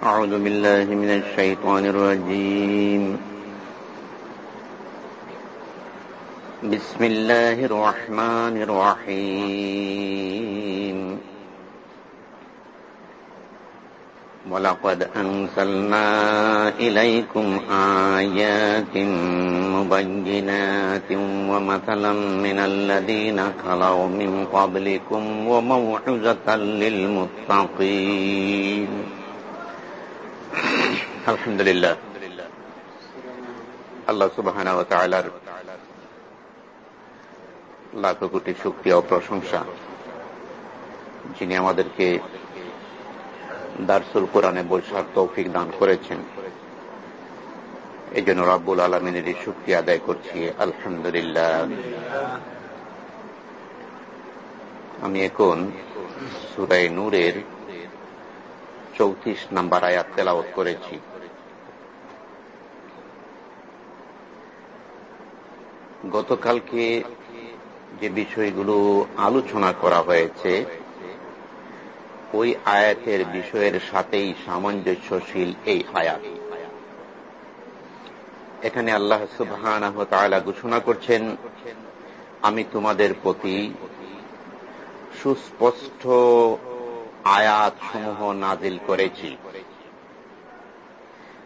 أعوذ بالله من الشيطان الرجيم. بسم الله الرحمن الرحيم. ولقد أنزلنا إليكم آيات مبينات ومثلا من الذين خلوا من قبلكم وموعظة للمتقين. আলহামদুলিল্লাহ। আল্লাহ সুবাহানা লাখো কোটি শক্তি ও প্রশংসা। যিনি আমাদেরকে দারসুল কোরআনে বৈশাখ তৌফিক দান করেছেন। এই জন্য রাব্বুল আলমিনের শক্তি আদায় করছি। আলহামদুলিল্লাহ। আমি এখন সুরাই নূরের চৌত্রিশ নাম্বার আয়াত তেলাওত করেছি। গতকালকে যে বিষয়গুলো আলোচনা করা হয়েছে, ওই আয়াতের বিষয়ের সাথেই সামঞ্জস্যশীল এই আয়াত। এখানে আল্লাহ সুবহান ঘোষণা করছেন, আমি তোমাদের প্রতি সুস্পষ্ট আয়াত সমূহ নাজিল করেছি।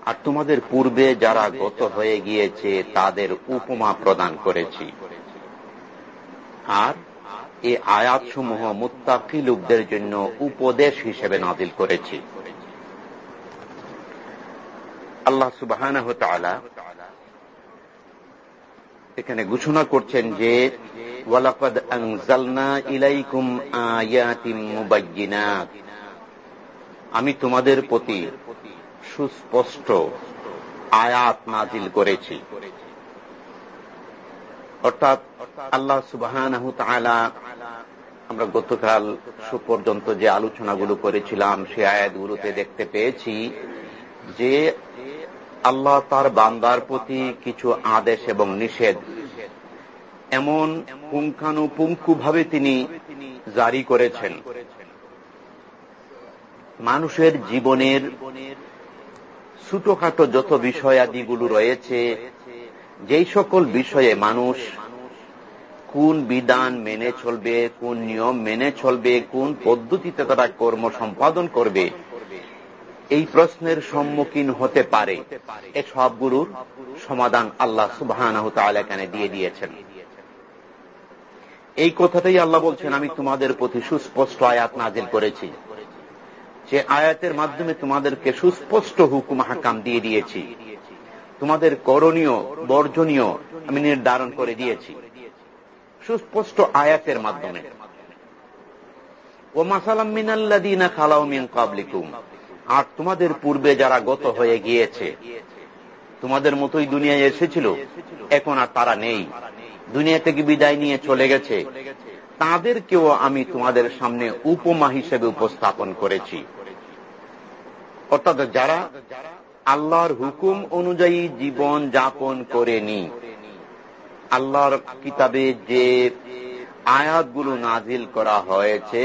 আর তোমাদের পূর্বে যারা গত হয়ে গিয়েছে, তাদের উপমা প্রদান করেছি। আর এই আয়াতসমূহ মুত্তাকি লোকদের জন্য উপদেশ হিসেবে নাজিল করেছি। আল্লাহ সুবাহ এখানে ঘোষণা করছেন যে আমি তোমাদের প্রতি সুস্পষ্ট আয়াত নাজিল করেছি। অর্থাৎ আল্লাহ সুবাহ আমরা গতকাল সুপর্যন্ত যে আলোচনাগুলো করেছিলাম, সে আয়াতগুলোতে দেখতে পেয়েছি যে আল্লাহ তার বান্দার প্রতি কিছু আদেশ এবং নিষেধ এমন পুঙ্খানুপুঙ্খুভাবে তিনি জারি করেছেন। মানুষের জীবনের ছোটখাটো যত বিষয়াদিগুলো রয়েছে, যেই সকল বিষয়ে মানুষ কোন বিধান মেনে চলবে, কোন নিয়ম মেনে চলবে, কোন পদ্ধতিতে তারা কর্ম সম্পাদন করবে, এই প্রশ্নের সম্মুখীন হতে পারে। এ সবগুলোর সমাধান আল্লাহ সুবাহ দিয়ে দিয়েছেন। এই কথাটাই আল্লাহ বলছেন, আমি তোমাদের প্রতি সুস্পষ্ট আয়াত নাজিল করেছি। যে আয়াতের মাধ্যমে তোমাদেরকে সুস্পষ্ট হুকুম হাকাম দিয়ে দিয়েছি। তোমাদের করণীয়, বর্জনীয় আমি নির্ধারণ করে দিয়েছি। সুস্পষ্ট আয়াতের মাধ্যমে। ও মাসালাম মিনাল্লাদিনা খালাও মিন কাবলিকুম আর তোমাদের পূর্বে যারা গত হয়ে গিয়েছে, তোমাদের মতোই দুনিয়ায় এসেছিল, এখন আর তারা নেই। দুনিয়া থেকে বিদায় নিয়ে চলে গেছে। তাদেরকেও আমি তোমাদের সামনে উপমা হিসেবে উপস্থাপন করেছি। অর্থাৎ যারা আল্লাহর হুকুম অনুযায়ী জীবন যাপন করেনি আল্লাহর কিতাবে যে আয়াতগুলো নাজিল করা হয়েছে,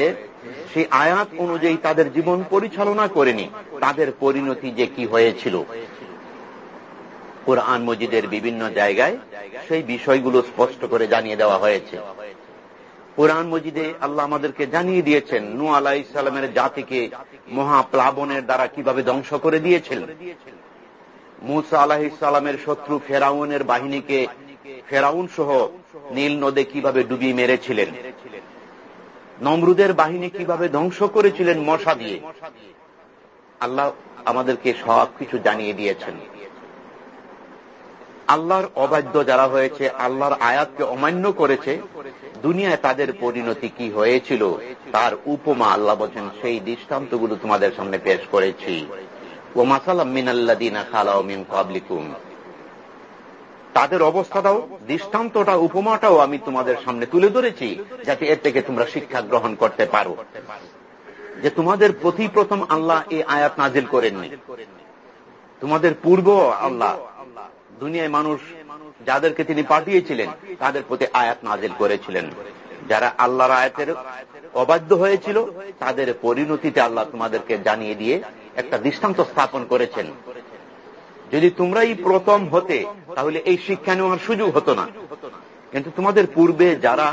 সেই আয়াত অনুযায়ী তাদের জীবন পরিচালনা করেনি। তাদের পরিণতি যে কি হয়েছিল? কোরআন মজিদের বিভিন্ন জায়গায় সেই বিষয়গুলো স্পষ্ট করে জানিয়ে দেওয়া হয়েছে। কোরআন মজিদে আল্লাহ আমাদেরকে জানিয়ে দিয়েছেন, নু আলাহ ইসলামের জাতিকে মহাপ্লাবনের দ্বারা কীভাবে ধ্বংস করে দিয়েছিলেন। মুসা আলাহ ইসলামের শত্রু ফেরাউনের বাহিনীকে ফেরাউন সহ নীল নদে কীভাবে ডুবিয়ে মেরেছিলেন। নমরুদের বাহিনী কীভাবে ধ্বংস করেছিলেন মশা দিয়ে। আল্লাহ আমাদেরকে সব কিছু জানিয়ে দিয়েছেন। আল্লাহর অবাধ্য যারা হয়েছে, আল্লাহর আয়াতকে অমান্য করেছে, দুনিয়ায় তাদের পরিণতি কি হয়েছিল, তার উপমা আল্লাহ বলছেন, সেই দৃষ্টান্তগুলো তোমাদের সামনে পেশ করেছি। ও মাসালাম মিনাল্লাদিনা খালাও মিন কাবলিকুম তাদের অবস্থাটাও, দৃষ্টান্তটা, উপমাটাও আমি তোমাদের সামনে তুলে ধরেছি, যাতে এর থেকে তোমরা শিক্ষা গ্রহণ করতে পারো। যে তোমাদের প্রতি প্রথম আল্লাহ এই আয়াত নাজিল করেননি। তোমাদের পূর্ব আল্লাহ দুনিয়ায় মানুষ যাদেরকে তিনি পাঠিয়েছিলেন, তাদের প্রতি আয়াত নাজিল করেছিলেন। যারা আল্লাহর আয়াতের অবাধ্য হয়েছিল, তাদের পরিণতিতে আল্লাহ তোমাদেরকে জানিয়ে দিয়ে একটা দৃষ্টান্ত স্থাপন করেছেন। যদি তোমরাই প্রথম হতে, তাহলে এই শিক্ষা নেওয়ার সুযোগ হতো না। কিন্তু তোমাদের পূর্বে যারা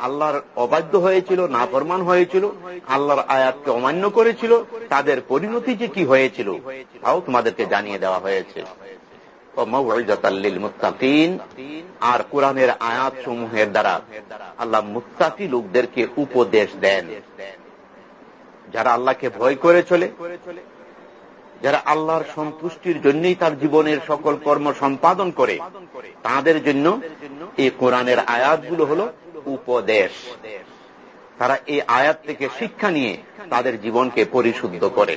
আল্লাহর অবাধ্য হয়েছিল, নাফরমান হয়েছিল, আল্লাহর আয়াতকে অমান্য করেছিল, তাদের পরিণতি যে কি হয়েছিল, তাও তোমাদেরকে জানিয়ে দেওয়া হয়েছে। আর কোরআনের আয়াত সমূহের দ্বারা আল্লাহ মুত্তাকি লোকদেরকে উপদেশ দেন। যারা আল্লাহকে ভয় করে চলে, যারা আল্লাহর সন্তুষ্টির জন্যই তার জীবনের সকল কর্ম সম্পাদন করে, তাদের জন্য এই কোরআনের আয়াতগুলো হল উপদেশ। তারা এই আয়াত থেকে শিক্ষা নিয়ে তাদের জীবনকে পরিশুদ্ধ করে।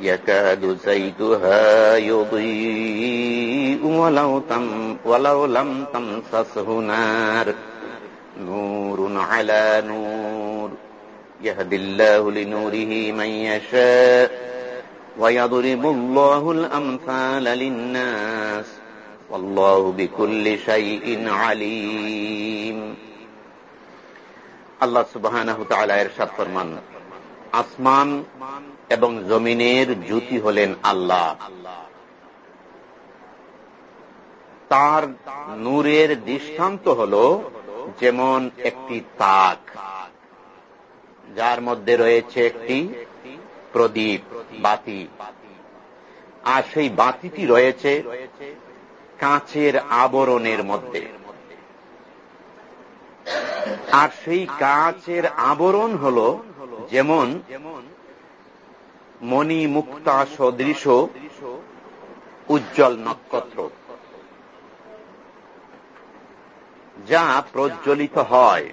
يكاد زيتها يضيء ولو, تم ولو لم تمسسه نار نور على نور يهدي الله لنوره من يشاء ويضرب الله الأمثال للناس والله بكل شيء عليم আল্লাহ সুবাহ এরশাদ ফরমান আসমান এবং জমিনের জ্যোতি হলেন আল্লাহ। তার নূরের দৃষ্টান্ত হল যেমন একটি তাক, যার মধ্যে রয়েছে একটি প্রদীপ, বাতি। আর সেই বাতিটি রয়েছে কাঁচের আবরণের মধ্যে। আর সেই কাঁচের আবরণ হল যেমন মণি মুক্তা সদৃশ উজ্জ্বল নক্ষত্র। যা প্রজ্বলিত হয়।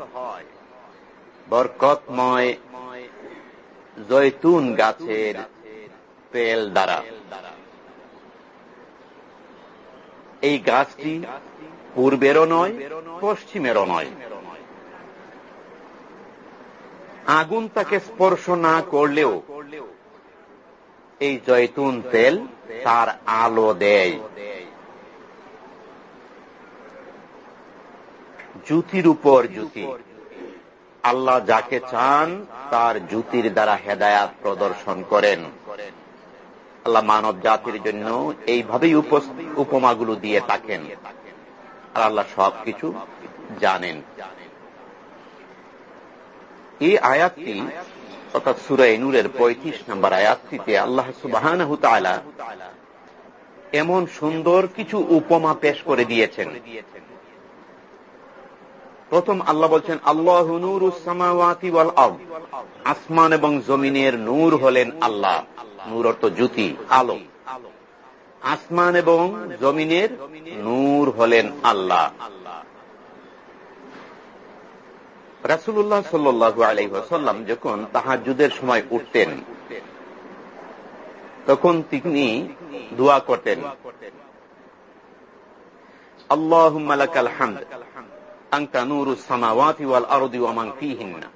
বরকতময় জৈতুন গাছের তেল দ্বারা। এই গাছটি পূর্বেরও নয়, পশ্চিমেরও নয়। আগুন তাকে স্পর্শ না করলেও এই জৈতুন তেল তার আলো দেয়। জ্যোতির উপর জ্যোতি আল্লাহ যাকে চান তার জ্যোতির দ্বারা হেদায়াত প্রদর্শন করেন। আল্লাহ মানব জাতির জন্য এইভাবেই উপমাগুলো দিয়ে থাকেন। আর আল্লাহ সবকিছু জানেন। এই আয়াতটি অর্থাৎ সুরাই নূরের পঁয়ত্রিশ নম্বর আয়াতটিতে আল্লাহ সুবাহ এমন সুন্দর কিছু উপমা পেশ করে দিয়েছেন। প্রথম আল্লাহ বলছেন, আল্লাহ নূর আসমান এবং জমিনের নূর হলেন আল্লাহ। নূর অর্থ জ্যোতি, আলো। আসমান এবং জমিনের নূর হলেন আল্লাহ। রাসুল্লাহ সাল্লু আলাইসাল্লাম যখন তাহাজুদের সময় উঠতেন, তখন তিনি দোয়া করতেন। আল্লাহ মালাকাল হামদ আংকা নুরু সামাওয়াতি ওয়াল আরদি ওয়ামাং ফিহিন্না।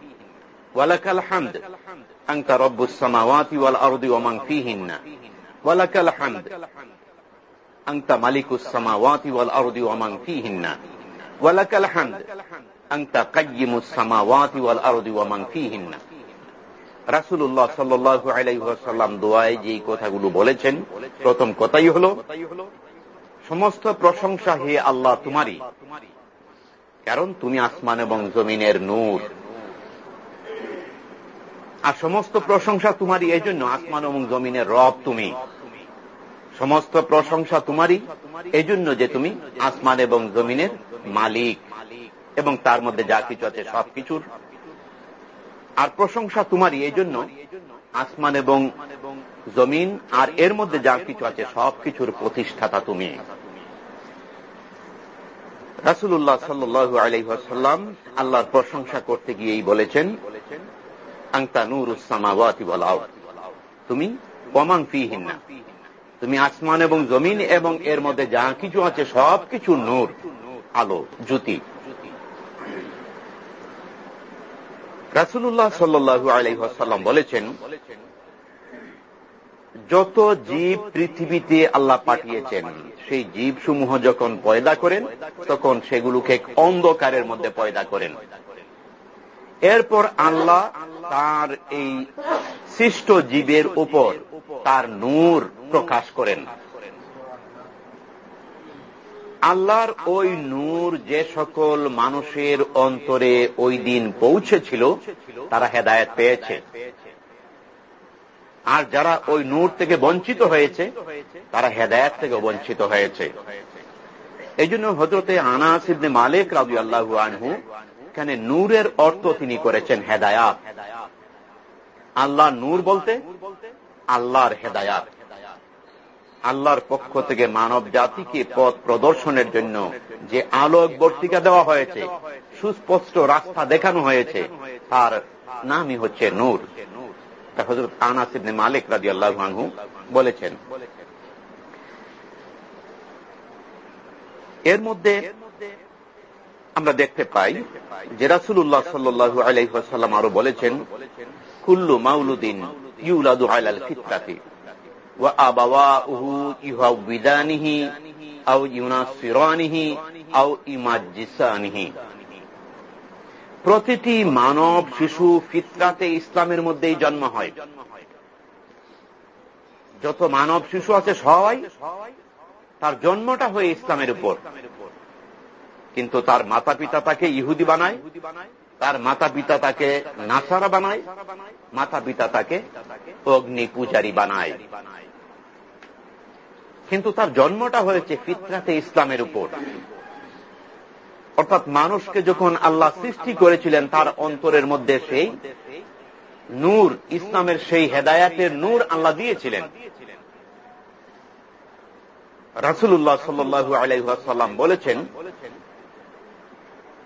ওয়ালাকাল হামদ আংকা রব্বুস সামাওয়াতি ওয়াল আরদি ওয়ামাং ফিহিন্না। ওয়ালাকাল হামদ আংকা মালিকুস সামাওয়াতি ওয়াল আরদি ওয়ামাং ফিহিন্না। ওয়ালাকাল হামদ রাসুল্লাহ দোয়ায় যে কথাগুলো বলেছেন, প্রথম কথাই হল, সমস্ত প্রশংসা হে আল্লাহ তোমারই। কারণ তুমি আসমান এবং জমিনের নূর। আর সমস্ত প্রশংসা তোমারই এই জন্য আসমান এবং জমিনের রব তুমি। সমস্ত প্রশংসা তোমারই এই জন্য যে তুমি আসমান এবং জমিনের মালিক। এবং তার মধ্যে যা কিছু আছে সবকিছুর আর প্রশংসা তোমারই এই জন্য, আসমান এবং জমিন, আর এর মধ্যে যা কিছু আছে সবকিছুর প্রতিষ্ঠাতা তুমি। রাসুল্লাহ সাল্লু আলহাসাল্লাম আল্লাহর প্রশংসা করতে গিয়েই বলেছেন আংতা নূর সামাওয়াতি বলাও তুমি কমান না তুমি আসমান এবং জমিন এবং এর মধ্যে যা কিছু আছে সব কিছু নূর, আলো, জ্যোতি। রাসুল্লাহ সাল্লু আলাইসাল্লাম বলেছেন, যত জীব পৃথিবীতে আল্লাহ পাঠিয়েছেন, সেই জীব সমূহ যখন পয়দা করেন, তখন সেগুলোকে অন্ধকারের মধ্যে পয়দা করেন। এরপর আল্লাহ তার এই সৃষ্ট জীবের উপর তার নূর প্রকাশ করেন। আল্লাহর ওই নূর যে সকল মানুষের অন্তরে ওই দিন পৌঁছেছিল, তারা হেদায়ত পেয়েছে। আর যারা ওই নূর থেকে বঞ্চিত হয়েছে, তারা হেদায়ত থেকে বঞ্চিত হয়েছে। এই জন্য হজরতে আনাসিদ্দে মালিক রাজু আল্লাহ আনহু, এখানে নূরের অর্থ তিনি করেছেন হেদায়াত। আল্লাহ নূর বলতে আল্লাহর হেদায়াত। আল্লাহর পক্ষ থেকে মানব জাতিকে পথ প্রদর্শনের জন্য যে আলোক বর্তিকা দেওয়া হয়েছে, সুস্পষ্ট রাস্তা দেখানো হয়েছে, তার নামই হচ্ছে নূর। হজরত আনাসিবনে মালিক রাজি আল্লাহ বলেছেন। এর মধ্যে আমরা দেখতে পাই যে রাসুল্লাহ সাল্লু আলাইসাল্লাম আরও বলেছেন, কুল্লু মাউলুদ্দিন ইউলাদু আলাল ফিতরাতি। প্রতিটি মানব শিশু ফিতরাতে ইসলামের মধ্যেই জন্ম হয়। যত মানব শিশু আছে সবাই তার জন্মটা হয়ে ইসলামের উপর। কিন্তু তার মাতা পিতা তাকে ইহুদি বানায়, তার মাতা পিতা তাকে নাসারা বানায় মাতা পিতা তাকে অগ্নি পূজারী বানায়। কিন্তু তার জন্মটা হয়েছে ফিতরাতে ইসলামের উপর। অর্থাৎ মানুষকে যখন আল্লাহ সৃষ্টি করেছিলেন, তার অন্তরের মধ্যে সেই নূর, ইসলামের সেই হেদায়াতের নূর আল্লাহ দিয়েছিলেন। রাসুল্লাহ সাল্লু আলাইসাল্লাম বলেছেন,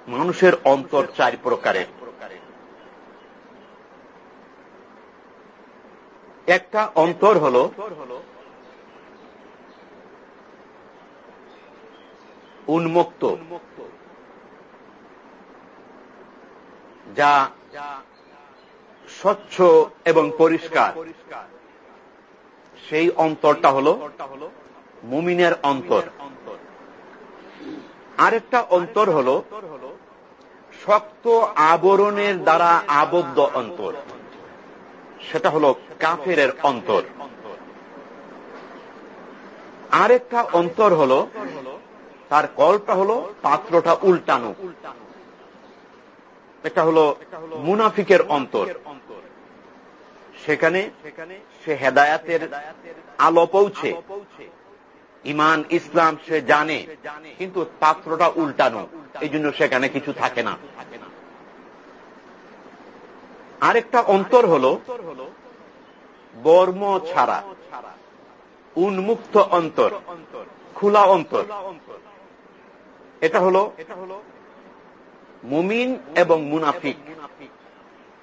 মানুষের অন্তর চার প্রকারের। একটা অন্তর হল উন্মুক্ত। যা স্বচ্ছ এবং পরিষ্কার। সেই অন্তরটা হল মুমিনের অন্তর। আরেকটা অন্তর হল শক্ত আবরণের দ্বারা আবদ্ধ অন্তর। সেটা হল কাফের অন্তর। আরেকটা অন্তর হল তার কলটা হল পাত্রটা উল্টানো। এটা হল মুনাফিকের অন্তর। সেখানে সে হেদায়াতের আলো পৌঁছে। ইমান, ইসলাম সে জানে, কিন্তু পাত্রটা উল্টানো এই জন্য সেখানে কিছু থাকে না। আরেকটা অন্তর হল বর্ম ছাড়া, উন্মুক্ত অন্তর, খোলা অন্তর। এটা হল মুমিন এবং মুনাফিক।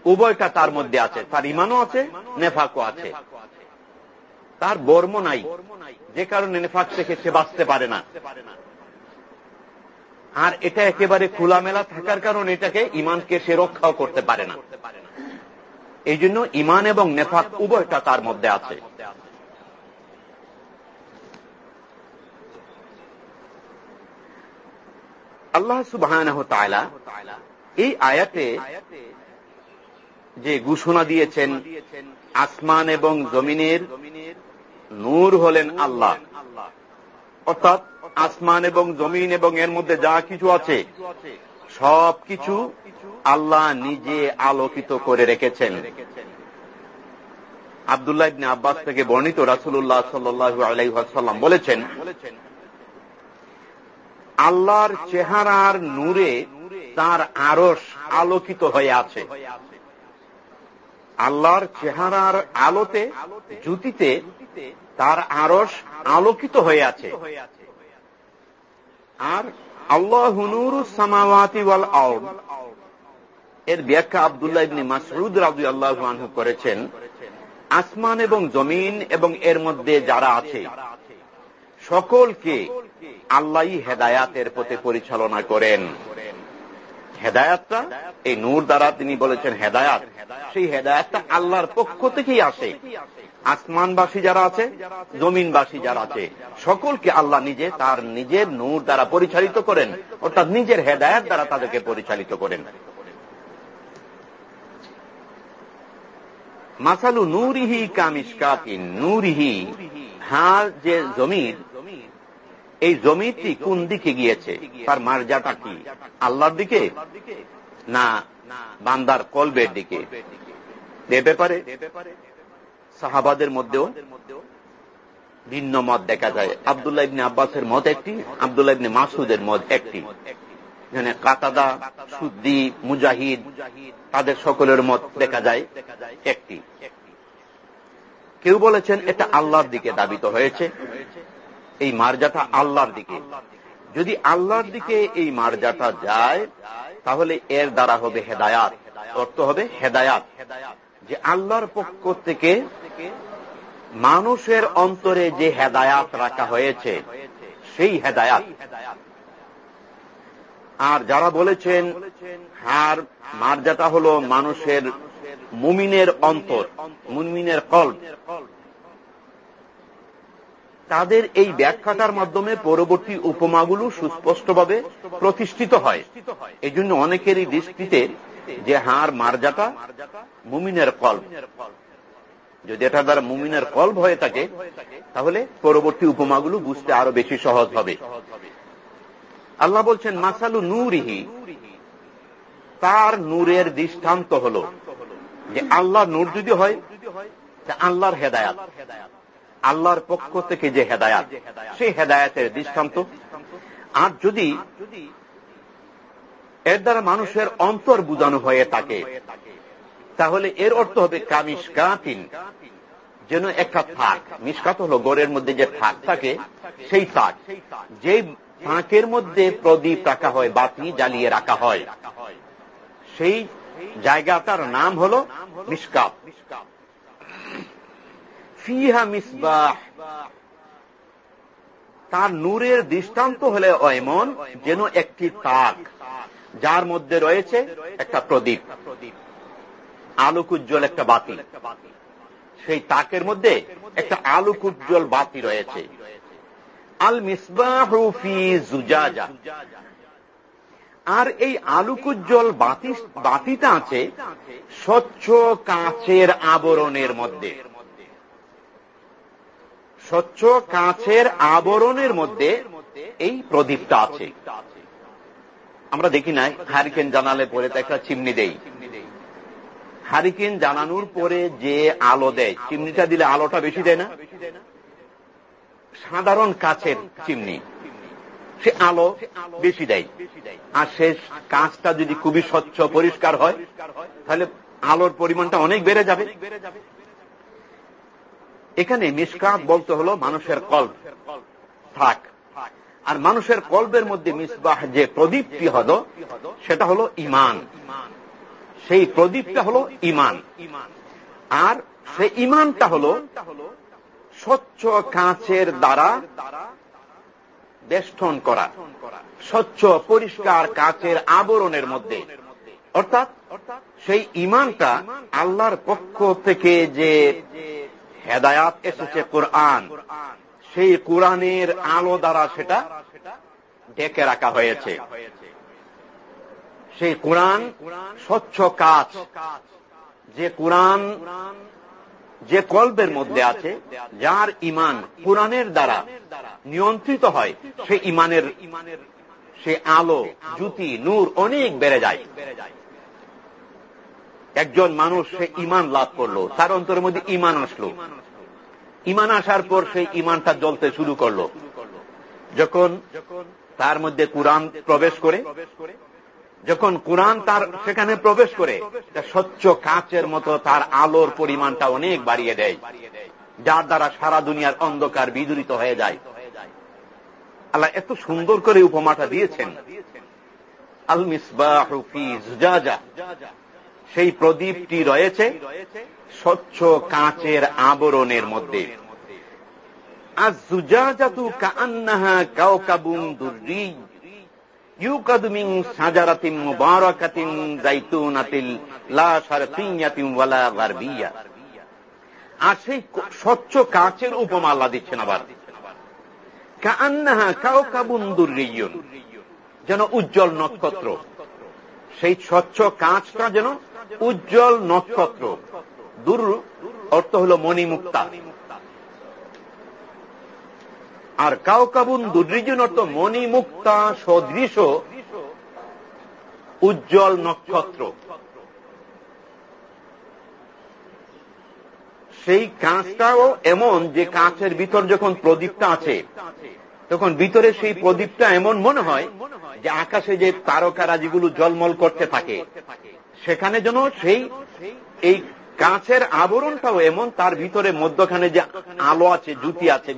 উভয়টা তার মধ্যে আছে। তার ইমানও আছে, নেফাকও আছে। তার বর্ম নাই। যে কারণে নেফাক থেকে সে বাঁচতে পারে না। আর এটা একেবারে খোলামেলা থাকার কারণে এটাকে ইমানকে সে রক্ষাও করতে পারে না। এই জন্য ইমান এবং নেফাক উভয়টা তার মধ্যে আছে। আল্লাহ সুবাহ এই আয়াতে যে ঘোষণা দিয়েছেন, আসমান এবং জমিনের নূর হলেন আল্লাহ। অর্থাৎ আসমান এবং জমিন এবং এর মধ্যে যা কিছু আছে সব কিছু আল্লাহ নিজে আলোকিত করে রেখেছেন। আবদুল্লাহ আব্বাস থেকে বর্ণিত রাসুল্লাহ সাল্লু আলাইসাল্লাম বলেছেন আল্লাহর চেহারার নূরে তার আরস আলোকিত হয়ে আছে। আল্লাহর চেহারার আলোতে জুতিতে তার আরস আলোকিত হয়ে আছে। আর আল্লাহ সামাওয়াতি ওয়াল আউল এর ব্যাখ্যা আবদুল্লাহ ইবনি মাসরুদ রাজু আল্লাহ করেছেন, আসমান এবং জমিন এবং এর মধ্যে যারা আছে সকলকে আল্লাহ হেদায়াতের পথে পরিচালনা করেন। হেদায়াতটা এই নূর দ্বারা তিনি বলেছেন হেদায়াত। সেই হেদায়াতটা আল্লাহর পক্ষ থেকেই আসে। আসমানবাসী যারা আছে, জমিনবাসী যারা আছে, সকলকে আল্লাহ নিজে তার নিজের নূর দ্বারা পরিচালিত করেন। অর্থাৎ নিজের হেদায়াত দ্বারা তাদেরকে পরিচালিত করেন। মাসালু নূরিহি কামিসকাতিন নূরিহি হা যে জমির এই জমিটি কোন দিকে গিয়েছে? তার মার্জাটা কি? আল্লাহর দিকে? না, বান্দার কলবের দিকে? এ ব্যাপারে সাহাবাদের মধ্যেও ভিন্ন মত দেখা যায়। আবদুল্লাহ ইবনে আব্বাসের মত একটি, আবদুল্লাহ ইবনে মাসুদের মত একটি। এখানে কাতাদা, সুদ্দি, মুজাহিদ, তাদের সকলের মত দেখা যায় একটি। কেউ বলেছেন এটা আল্লাহর দিকে দাবিত হয়েছে। এই মার্জাটা আল্লাহর দিকে। যদি আল্লাহর দিকে এই মার্জাটা যায় তাহলে এর দ্বারা হবে হেদায়াত। অর্থ হবে হেদায়াত। যে আল্লাহর পক্ষ থেকে মানুষের অন্তরে যে হেদায়াত রাখা হয়েছে সেই হেদায়াত। আর যারা বলেছেন হার মার্জাটা হল মানুষের মুমিনের অন্তর মুমিনের কল তাদের এই ব্যাখ্যাটার মাধ্যমে পরবর্তী উপমাগুলো সুস্পষ্টভাবে প্রতিষ্ঠিত হয়। এই জন্য অনেকেরই দৃষ্টিতে যে হার মার্জাটা মুমিনের কল্প। যদি এটা দ্বারা মুমিনের কল্প হয়ে থাকে, তাহলে পরবর্তী উপমাগুলো বুঝতে আরও বেশি সহজ হবে। আল্লাহ বলছেন, মাসালু নূরিহি। তার নূরের দৃষ্টান্ত হল যে আল্লাহ নূর যদি হয় আল্লাহর হেদায়াত। আল্লাহর পক্ষ থেকে যে হেদায়াত, সেই হেদায়াতের দৃষ্টান্ত। আর যদি এর দ্বারা মানুষের অন্তর বুঝানো হয়ে থাকে, তাহলে এর অর্থ হবে কামিসকাতিন যেন একটা থাক। মিসকাত হল গড়ের মধ্যে যে থাক থাকে, সেই থাক। যে ফাঁকের মধ্যে প্রদীপ রাখা হয়, বাতি জ্বালিয়ে রাখা হয়, সেই জায়গাটার নাম হল মিসকাপ ফিহা মিসবাহ। তার নূরের দৃষ্টান্ত হলে এমন যেন একটি তাক, যার মধ্যে রয়েছে একটা প্রদীপ। আলোক উজ্জ্বল একটা বাতি। সেই তাকের মধ্যে একটা আলোক উজ্জ্বল বাতি রয়েছে। আল মিসবাহি জুজাজা। আর এই আলোকুজ্জ্বল বাতি বাতিটা আছে স্বচ্ছ কাঁচের আবরণের মধ্যে। স্বচ্ছ কাঁচের আবরণের মধ্যে এই প্রদীপটা আছে। আমরা দেখি নাই, হারিকেন জানালে পরে তো একটা চিমনি দেই। হারিকেন জানানোর পরে যে আলো দেয়, চিমনিটা দিলে আলোটা বেশি দেয় না? সাধারণ কাছের চিমনি। সে আলো বেশি দেয়। আর সে কাঁচটা যদি খুবই স্বচ্ছ, পরিষ্কার হয়, তাহলে আলোর পরিমাণটা অনেক বেড়ে যাবে। এখানে মিসকাত বলতে হলো মানুষের কল্প। থাক। আর মানুষের কল্পের মধ্যে মিসবাহ যে প্রদীপটি হল, সেটা হলো ইমান। সেই প্রদীপটা হলো ইমান। আর সে ইমানটা হল স্বচ্ছ কাঁচের দ্বারা বেষ্টন করা, স্বচ্ছ পরিষ্কার কাঁচের আবরণের মধ্যে। অর্থাৎ সেই ইমানটা আল্লাহর পক্ষ থেকে যে হেদায়াত এসেছে কোরআন। সেই কোরআনের আলো দ্বারা সেটা ডেকে রাখা হয়েছে। সেই কোরআন স্বচ্ছ কাজ। যে কোরআন যে কল্পের মধ্যে আছে, যার ইমান কোরআনের দ্বারা নিয়ন্ত্রিত হয় সে ইমানের ইমানের সে আলো জুতি নূর অনেক বেড়ে যায়। একজন মানুষ সে ইমান লাভ করল, তার অন্তরের মধ্যে ইমান আসলো। ইমান আসার পর সেই ইমানটা জ্বলতে শুরু করল। যখন তার মধ্যে কোরআন প্রবেশ করে, যখন কোরআন তার সেখানে প্রবেশ করে স্বচ্ছ কাঁচের মতো তার আলোর পরিমাণটা অনেক বাড়িয়ে দেয়, যার দ্বারা সারা দুনিয়ার অন্ধকার বিদুরিত হয়ে যায়। আল্লাহ এত সুন্দর করে উপমাটা দিয়েছেন। আল মিসবাহ সেই প্রদীপটি রয়েছে স্বচ্ছ কাঁচের আবরণের মধ্যে। কাউকাবুম আর সেই স্বচ্ছ কাঁচের উপমা আল্লাহ দিচ্ছেন আবার। কান্নাহা কাউকাবুন দুর্রিয়ুন। যেন উজ্জ্বল নক্ষত্র। সেই স্বচ্ছ কাঁচটা যেন উজ্জ্বল নক্ষত্র। দূর অর্থ হল মণিমুক্তা। আর কাউকাবুন দুর্রিজন অর্থ মণিমুক্তা সদৃশ উজ্জ্বল নক্ষত্র। সেই কাঁচটাও এমন যে কাঁচের ভিতর যখন প্রদীপটা আছে তখন ভিতরে সেই প্রদীপটা এমন মনে হয় যে আকাশে যে তারকারাজিগুলো জলমল করতে থাকে, সেখানে যেন সেই এই কাঁচের আবরণটাও এমন, তার ভিতরে মধ্যখানে যে আলো আছে, জুতি আছে,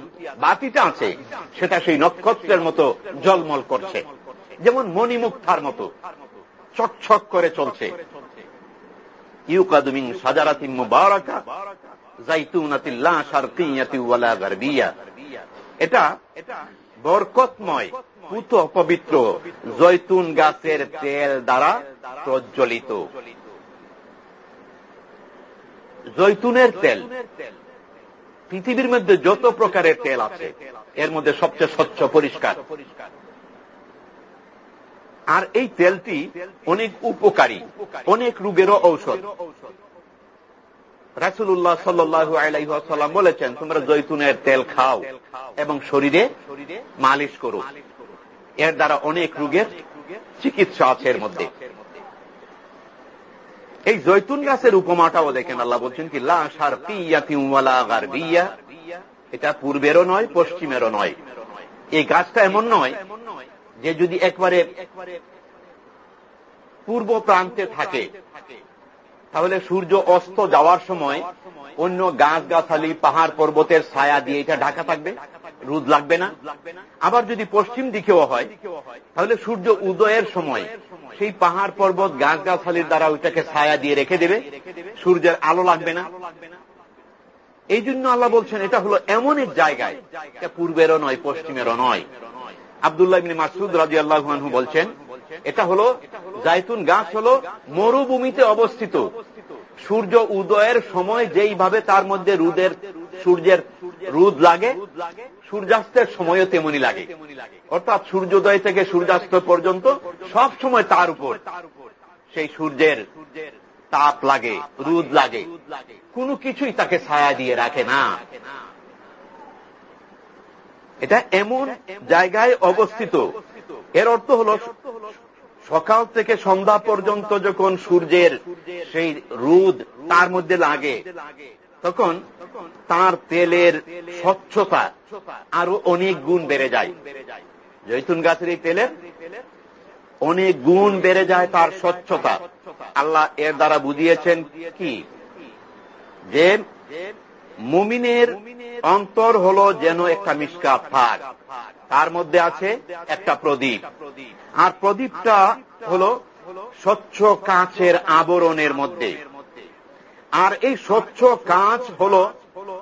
বাতিটা আছে, সেটা সেই নক্ষত্রের মতো জলমল করছে। যেমন মণিমুক্তার মতো চকছক করে চলছে। ইউকাদুমিং সাজারাতি মুবারাকা জাইতুনাতিল্লাহ শারকিয়াতি ওয়ালা গারবিয়া। এটা বরকতময় পুত পবিত্র জৈতুন গাছের তেল দ্বারা প্রজ্বলিত। জৈতুনের তেল। পৃথিবীর মধ্যে যত প্রকারের তেল আছে, এর মধ্যে সবচেয়ে স্বচ্ছ পরিষ্কার। আর এই তেলটি অনেক উপকারী, অনেক রোগেরও ঔষধ। রাসুল্লাহ সাল্লু আলাইসাল্লাম বলেছেন, তোমরা জৈতুনের তেল খাও এবং শরীরে মালিশ করো। এর দ্বারা অনেক রোগের চিকিৎসা আছে এর মধ্যে। এই জৈতুন গাছের উপমাটাও দেখেন আল্লাহ বলছেন কি লাশার পিয়াতিওয়ালা বিয়া এটা পূর্বেরও নয়, পশ্চিমেরও নয়। এই গাছটা এমন নয় যে যদি একবারে পূর্ব প্রান্তে থাকে তাহলে সূর্য অস্ত যাওয়ার সময় অন্য গাছ গাছালি পাহাড় পর্বতের ছায়া দিয়ে এটা ঢাকা থাকবে? রোদ লাগবে না? আবার যদি পশ্চিম দিকেও হয়, তাহলে সূর্য উদয়ের সময় সেই পাহাড় পর্বত গাছ গাছালির দ্বারা ওইটাকে ছায়া দিয়ে রেখে দেবে। সূর্যের আলো লাগবে না। এই জন্য আল্লাহ বলছেন, এটা হলো এমন এক জায়গায় পূর্বেরও নয়, পশ্চিমেরও নয়। আবদুল্লাহ মাসুদ রাজি আল্লাহ বলছেন এটা হলো জাইতুন গাছ হলো মরুভূমিতে অবস্থিত। সূর্য উদয়ের সময় যেইভাবে তার মধ্যে রুদের, সূর্যের রুদ লাগে, সূর্যাস্তের সময়ও তেমনি লাগে। অর্থাৎ সূর্যোদয় থেকে সূর্যাস্ত পর্যন্ত সব সময় তার উপর সেই সূর্যের তাপ লাগে, রুদ লাগে। কোনো কিছুই তাকে ছায়া দিয়ে রাখে না। এটা এমন জায়গায় অবস্থিত। এর অর্থ হল সকাল থেকে সন্ধ্যা পর্যন্ত যখন সূর্যের সেই রুদ তার মধ্যে লাগে, তখন তার তেলের স্বচ্ছতা আরও অনেক গুণ বেড়ে যায়। জৈতুন গাছের এই তেলের অনেক গুণ বেড়ে যায় তার স্বচ্ছতা। আল্লাহ এর দ্বারা বুঝিয়েছেন কি? যে মুমিনের অন্তর হল যেন একটা মিসকা ফাঁক তার মধ্যে আছে একটা প্রদীপ। আর প্রদীপটা হল স্বচ্ছ কাঁচের আবরণের মধ্যে। আর এই স্বচ্ছ কাঁচ হল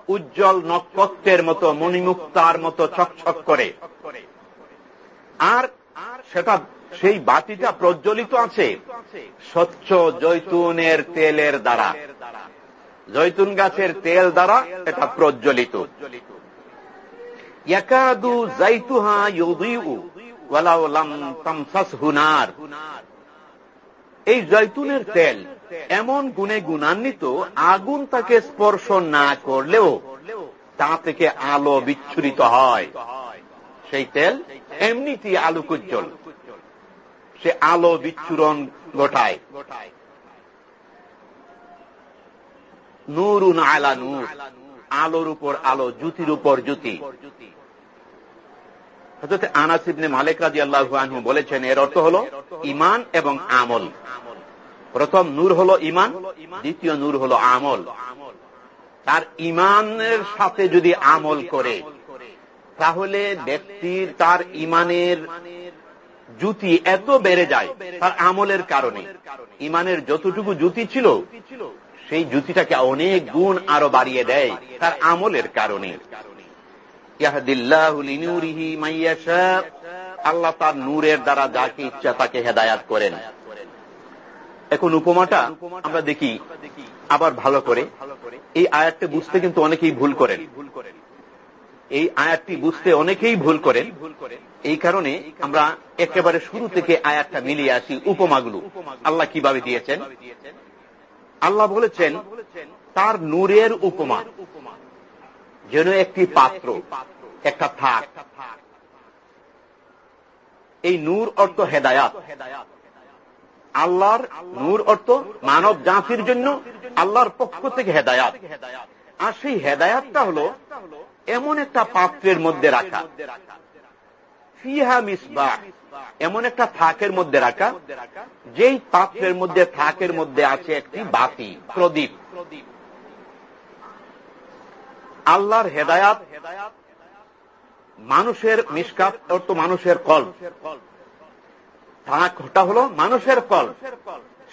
উজ্জ্বল নক্ষত্রের মতো মণিমুক্তার মতো চকচক করে। আর সেটা, সেই বাতিটা প্রজ্বলিত আছে স্বচ্ছ জৈতুনের তেলের দ্বারা। জৈতুন গাছের তেল দ্বারা এটা প্রজ্বলিত। ইয়াকাদু জাইতুহা ইউদিউ। হুনার এই জৈতুনের তেল এমন গুণে গুণান্বিত, আগুন তাকে স্পর্শ না করলেও তা থেকে আলো বিচ্ছুরিত হয়। সেই তেল এমনিতেই আলোকুজ্জ্বল। সে আলো বিচ্ছুরণ ঘটায়। নুরুন আলা নূর। আলোর উপর আলো, জ্যোতির উপর জ্যোতি। হজরত আনাসিবনে মালিক রাজি আল্লাহ বলেছেন, এর অর্থ হল ইমান এবং আমল। প্রথম নূর হল ইমান দ্বিতীয় নূর হল আমল। তার ইমানের সাথে যদি আমল করে, তাহলে ব্যক্তির তার ইমানের জুতি এত বেড়ে যায় তার আমলের কারণে। ইমানের যতটুকু জুতি ছিল, সেই জুতিটাকে অনেক গুণ আরও বাড়িয়ে দেয় তার আমলের কারণে। আল্লাহ তার নূরের দ্বারা যাকে ইচ্ছা তাকে হেদায়াত করেন। এখন উপমাটা আমরা দেখি, আবার ভালো করে। এই আয়াতটা বুঝতে কিন্তু অনেকেই ভুল করেন। এই আয়াতটি বুঝতে অনেকেই ভুল করেন। এই কারণে আমরা একেবারে শুরু থেকে আয়াতটা মিলিয়ে আসি উপমাগুলো। আল্লাহ কীভাবে দিয়েছেন? আল্লাহ বলেছেন, তার নূরের উপমা। যেন একটি পাত্র, একটা থাক। এই নূর অর্থ হেদায়াত। আল্লাহর নূর অর্থ মানব জাতির জন্য আল্লাহর পক্ষ থেকে হেদায়াত। আর সেই হেদায়াতটা হল এমন একটা পাত্রের মধ্যে রাখা। ফিহা মিসবাহ, এমন একটা থাকের মধ্যে রাখা, যেই পাত্রের মধ্যে থাকের মধ্যে আছে একটি বাতি, প্রদীপ। প্রদীপ আল্লাহর হেদায়াত, মানুষের মিসকাত অর্থ মানুষের কল। থাকটা হল মানুষের কল।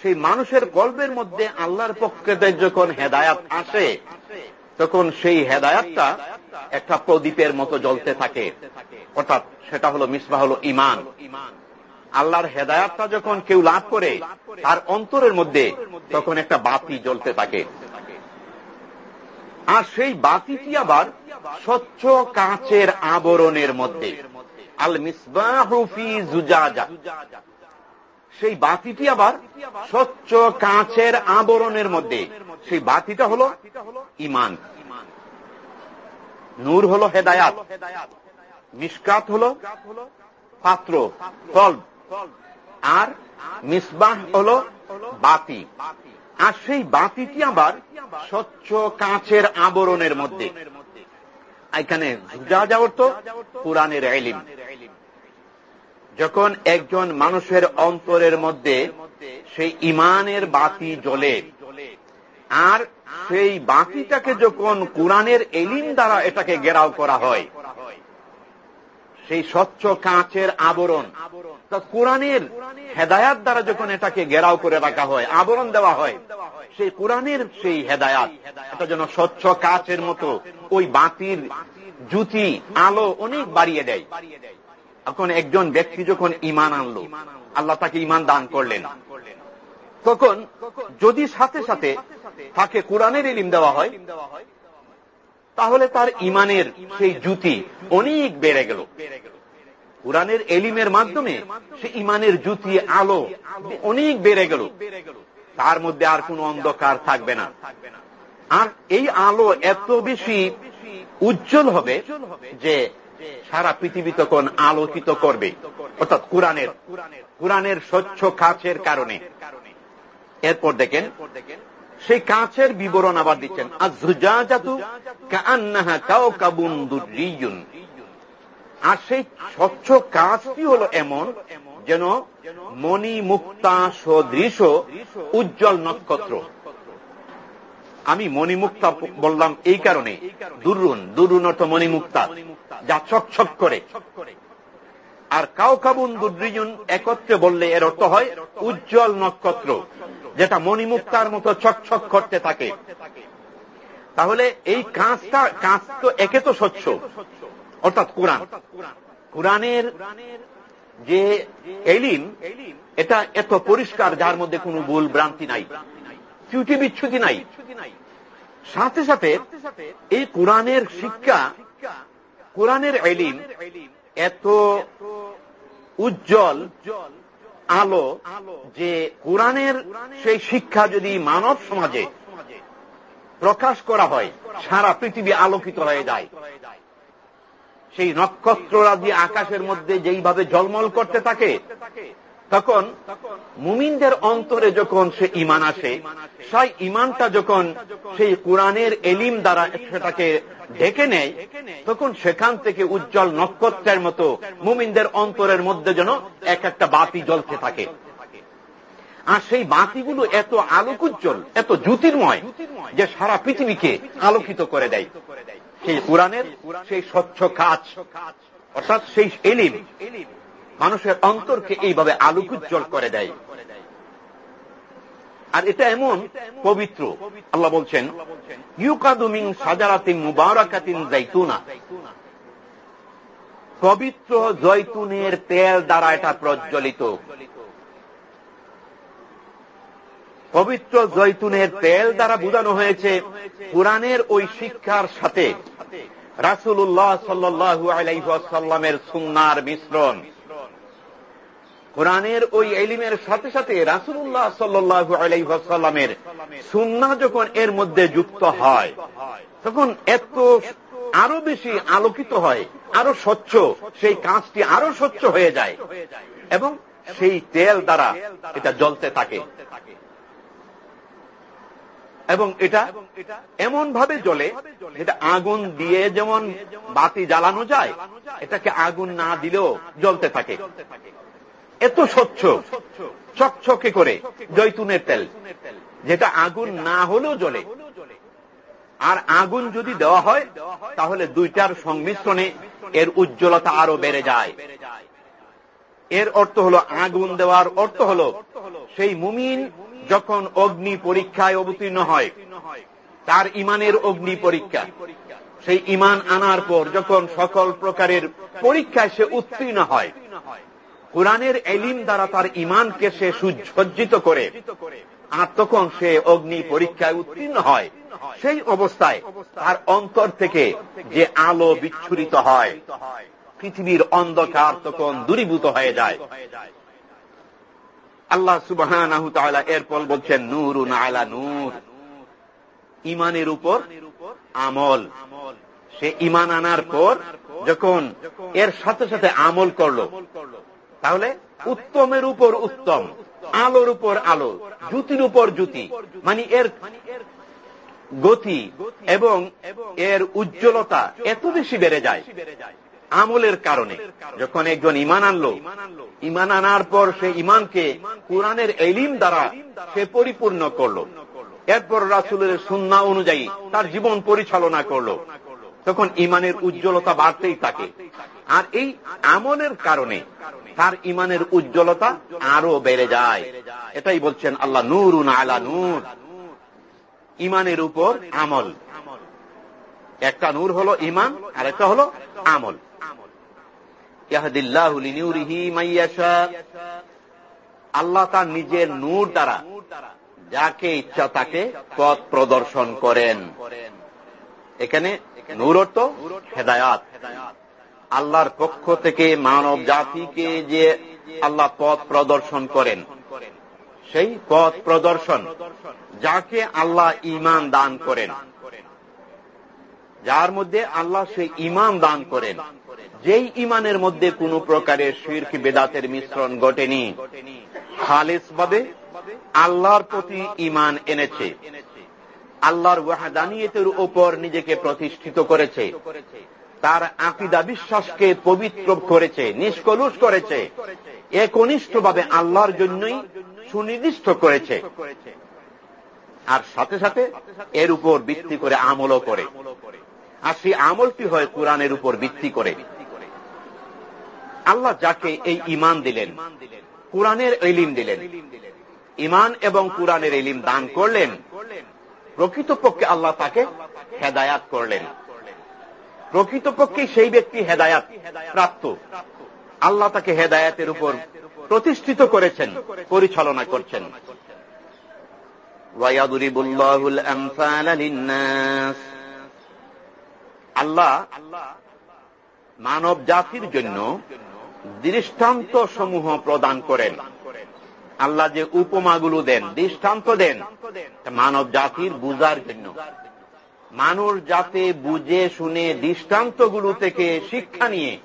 সেই মানুষের কল্পের মধ্যে আল্লাহর পক্ষে যখন হেদায়াত আসে, তখন সেই হেদায়াতটা একটা প্রদীপের মতো জ্বলতে থাকে। অর্থাৎ সেটা হলো মিসবা হলো ইমান আল্লাহর হেদায়াতটা যখন কেউ লাভ করে, তার অন্তরের মধ্যে তখন একটা বাতি জ্বলতে থাকে। আর সেই বাতিটি আবার স্বচ্ছ কাঁচের আবরণের মধ্যে। আল মিসবাহুফি জুজাজা। সেই বাতিটি আবার স্বচ্ছ কাঁচের আবরণের মধ্যে। সেই বাতিটা হল ইমান। নূর হল হেদায়াত। মিসকাত হল পাত্র ফল আর মিসবাহ হল বাতি। আর সেই বাতিটি আবার স্বচ্ছ কাঁচের আবরণের মধ্যে। এখানে যা যাওয়ার তো কোরআনের এলিম যখন একজন মানুষের অন্তরের মধ্যে সেই ইমানের বাতি জ্বলে, আর সেই বাতিটাকে যখন কোরআনের এলিম দ্বারা এটাকে গেরাও করা হয়, সেই স্বচ্ছ কাঁচের আবরণ কোরআনের হেদায়াত দ্বারা যখন এটাকে গেরাও করে রাখা হয়, আবরণ দেওয়া হয়, সেই কোরআনের সেই হেদায়াত, এটা যেন স্বচ্ছ কাচের মতো ওই বাতির জুতি, আলো অনেক বাড়িয়ে দেয়। এখন একজন ব্যক্তি যখন ইমান আনলো, আল্লাহ তাকে ইমান দান করলেন। তখন যদি সাথে সাথে তাকে কোরআনের ইলিম দেওয়া হয়, তাহলে তার ইমানের সেই জুতি অনেক বেড়ে গেল। কোরআনের এলিমের মাধ্যমে সে ইমানের জুতি আলো অনেক বেড়ে গেল। তার মধ্যে আর কোন অন্ধকার থাকবে না। আর এই আলো এত বেশি উজ্জ্বল হবে যে সারা পৃথিবী তখন আলোকিত করবে। অর্থাৎ কোরআনের কোরআনের স্বচ্ছ কাছের কারণে। এরপর দেখেন, সেই কাছের বিবরণ আবার দিচ্ছেন। আর সেই স্বচ্ছ কাজটি হল এমন যেন মণি মুক্তা সদৃশ উজ্জ্বল নক্ষত্র। আমি মণিমুক্তা বললাম এই কারণে। দুরুন দুরুন অর্থ মণিমুক্তা, যা ছক করে। আর কাউ কাবুন দুর্রিজুন একত্রে বললে এর অর্থ হয় উজ্জ্বল নক্ষত্র, যেটা মণিমুক্তার মতো ছক করতে থাকে। তাহলে এই কাঁচটা কাঁচ তো একে তো স্বচ্ছ। অর্থাৎ কোরআন। কোরআনের যে এলিম এটা এত পরিষ্কার যার মধ্যে কোনো ভুল ভ্রান্তি নাই। ত্রুটি বিচ্ছুতি নাই। সাথে সাথে এই কোরআনের শিক্ষা, কোরআনের এলিম এত উজ্জ্বল, আলো যে কোরআনের সেই শিক্ষা যদি মানব সমাজে প্রকাশ করা হয়, সারা পৃথিবী আলোকিত হয়ে যায়। সেই নক্ষত্ররা দিয়ে আকাশের মধ্যে যেইভাবে জলমল করতে থাকে, তখন মুমিনদের অন্তরে যখন সে ইমান আসে, সেই ইমানটা যখন সেই কোরআনের এলিম দ্বারা সেটাকে ঢেকে নেয়, তখন সেখান থেকে উজ্জ্বল নক্ষত্রের মতো মুমিনদের অন্তরের মধ্যে যেন এক একটা বাতি জ্বলতে থাকে। আর সেই বাতিগুলো এত আলোক উজ্জ্বল এত জ্যোতির্ময় যে সারা পৃথিবীকে আলোকিত করে দেয়। সেই কোরআনের সেই স্বচ্ছ কাজ, অর্থাৎ সেই এলিম, মানুষের অন্তরকে এইভাবে আলোকুজ্জ্বল করে দেয়। আর এটা এমন পবিত্র, আল্লাহ বলছেন ইউকাদুমিং সাজারাতিন মুবারকাতিন জাইতুনা পবিত্র জৈতুনের তেল দ্বারা এটা প্রজ্বলিত। পবিত্র জৈতুনের তেল দ্বারা বোঝানো হয়েছে কোরআনের ওই শিক্ষার সাথে। রাসুল্লাহ সাল্লু আলাইসাল্লামের সুন্নার মিশ্রণ। কোরআনের ওই এলিমের সাথে সাথে রাসুল্লাহ সাল্লু আলাইসাল্লামের সুন্না যখন এর মধ্যে যুক্ত হয়, তখন এত আরও বেশি আলোকিত হয়, আরও স্বচ্ছ, সেই কাঁচটি আরও স্বচ্ছ হয়ে যায় এবং সেই তেল দ্বারা এটা জ্বলতে থাকে। এবং এটা এমন ভাবে জ্বলে যেটা আগুন দিয়ে যেমন বাতি জ্বালানো যায়, এটাকে আগুন না দিলেও জ্বলতে থাকে। এত স্বচ্ছ, চকচকে করে জৈতুনের তেল, যেটা আগুন না হলেও জ্বলে। আর আগুন যদি দেওয়া হয়, তাহলে দুইটার সংমিশ্রণে এর উজ্জ্বলতা আরও বেড়ে যায়। এর অর্থ হল, আগুন দেওয়ার অর্থ হল, সেই মুমিন যখন অগ্নি পরীক্ষায় অবতীর্ণ হয়, তার ইমানের অগ্নি পরীক্ষা। সেই ইমান আনার পর যখন সকল প্রকারের পরীক্ষায় সে উত্তীর্ণ হয়, কোরআনের এলিম দ্বারা তার ইমানকে সে সুসজ্জিত করে, আর তখন সে অগ্নি পরীক্ষায় উত্তীর্ণ হয়। সেই অবস্থায় তার অন্তর থেকে যে আলো বিচ্ছুরিত হয়, পৃথিবীর অন্ধকার তখন দূরীভূত হয়ে যায়। আল্লাহ সুবাহ এরপর বলছেন নূর আলা নূর। ইমানের উপর আমল। সে ইমান আনার পর যখন এর সাথে সাথে আমল করল, তাহলে উত্তমের উপর উত্তম, আলোর উপর আলো জুতির উপর জুতি মানে এর গতি এবং এর উজ্জ্বলতা এত বেশি বেড়ে যায়। আমলের কারণে। যখন একজন ইমান আনলো ইমান আনার পর সে ইমানকে কোরআনের এলিম দ্বারা সে পরিপূর্ণ করল। এরপর রাসুলের সুন্না অনুযায়ী তার জীবন পরিচালনা করল। তখন ইমানের উজ্জ্বলতা বাড়তেই থাকে। আর এই আমলের কারণে তার ইমানের উজ্জ্বলতা আরও বেড়ে যায়। এটাই বলছেন আল্লাহ নূর আলা নূর। ইমানের উপর আমল। একটা নূর হলো ইমান আর একটা হলো আমল। আল্লাহ তার নিজের নূর দ্বারা যাকে ইচ্ছা তাকে পথ প্রদর্শন করেন। এখানে নূর অর্থ হেদায়াত। আল্লাহর পক্ষ থেকে মানব জাতিকে যে আল্লাহ পথ প্রদর্শন করেন, সেই পথ প্রদর্শন যাকে আল্লাহ ইমান দান করেন, যার মধ্যে আল্লাহ সেই ইমান দান করেন। যেই ইমানের মধ্যে কোন প্রকারের শির্ক, বেদাতের মিশ্রণ ঘটেনি। খালিস ভাবে আল্লাহর প্রতি ইমান এনেছে। আল্লাহর ওয়াহাদানিয়তের উপর নিজেকে প্রতিষ্ঠিত করেছে। তার আকিদা বিশ্বাসকে পবিত্র করেছে, নিষ্কলুষ করেছে। একনিষ্ঠভাবে আল্লাহর জন্যই সুনির্দিষ্ট করেছে। আর সাথে সাথে এর উপর ভিত্তি করে আমলও করে। আর সেই আমলটি হয় কোরআনের উপর ভিত্তি করে। আল্লাহ যাকে এই ইমান দিলেন কোরআনের এলিম দিলেন ইমান এবং কোরআনের এলিম দান করলেন প্রকৃতপক্ষে আল্লাহ তাকে হেদায়াত করলেন। প্রকৃতপক্ষে সেই ব্যক্তি হেদায়াত প্রাপ্ত। আল্লাহ তাকে হেদায়াতের উপর প্রতিষ্ঠিত করেছেন পরিচালনা করছেন। আল্লাহ মানব জাতির জন্য দৃষ্টান্ত সমূহ প্রদান করেন। আল্লাহ যে উপমাগুলো দেন, দৃষ্টান্ত দেন মানব জাতির বুঝার জন্য। মানুষ যাতে বুঝে, শুনে দৃষ্টান্তগুলো থেকে শিক্ষা নিয়ে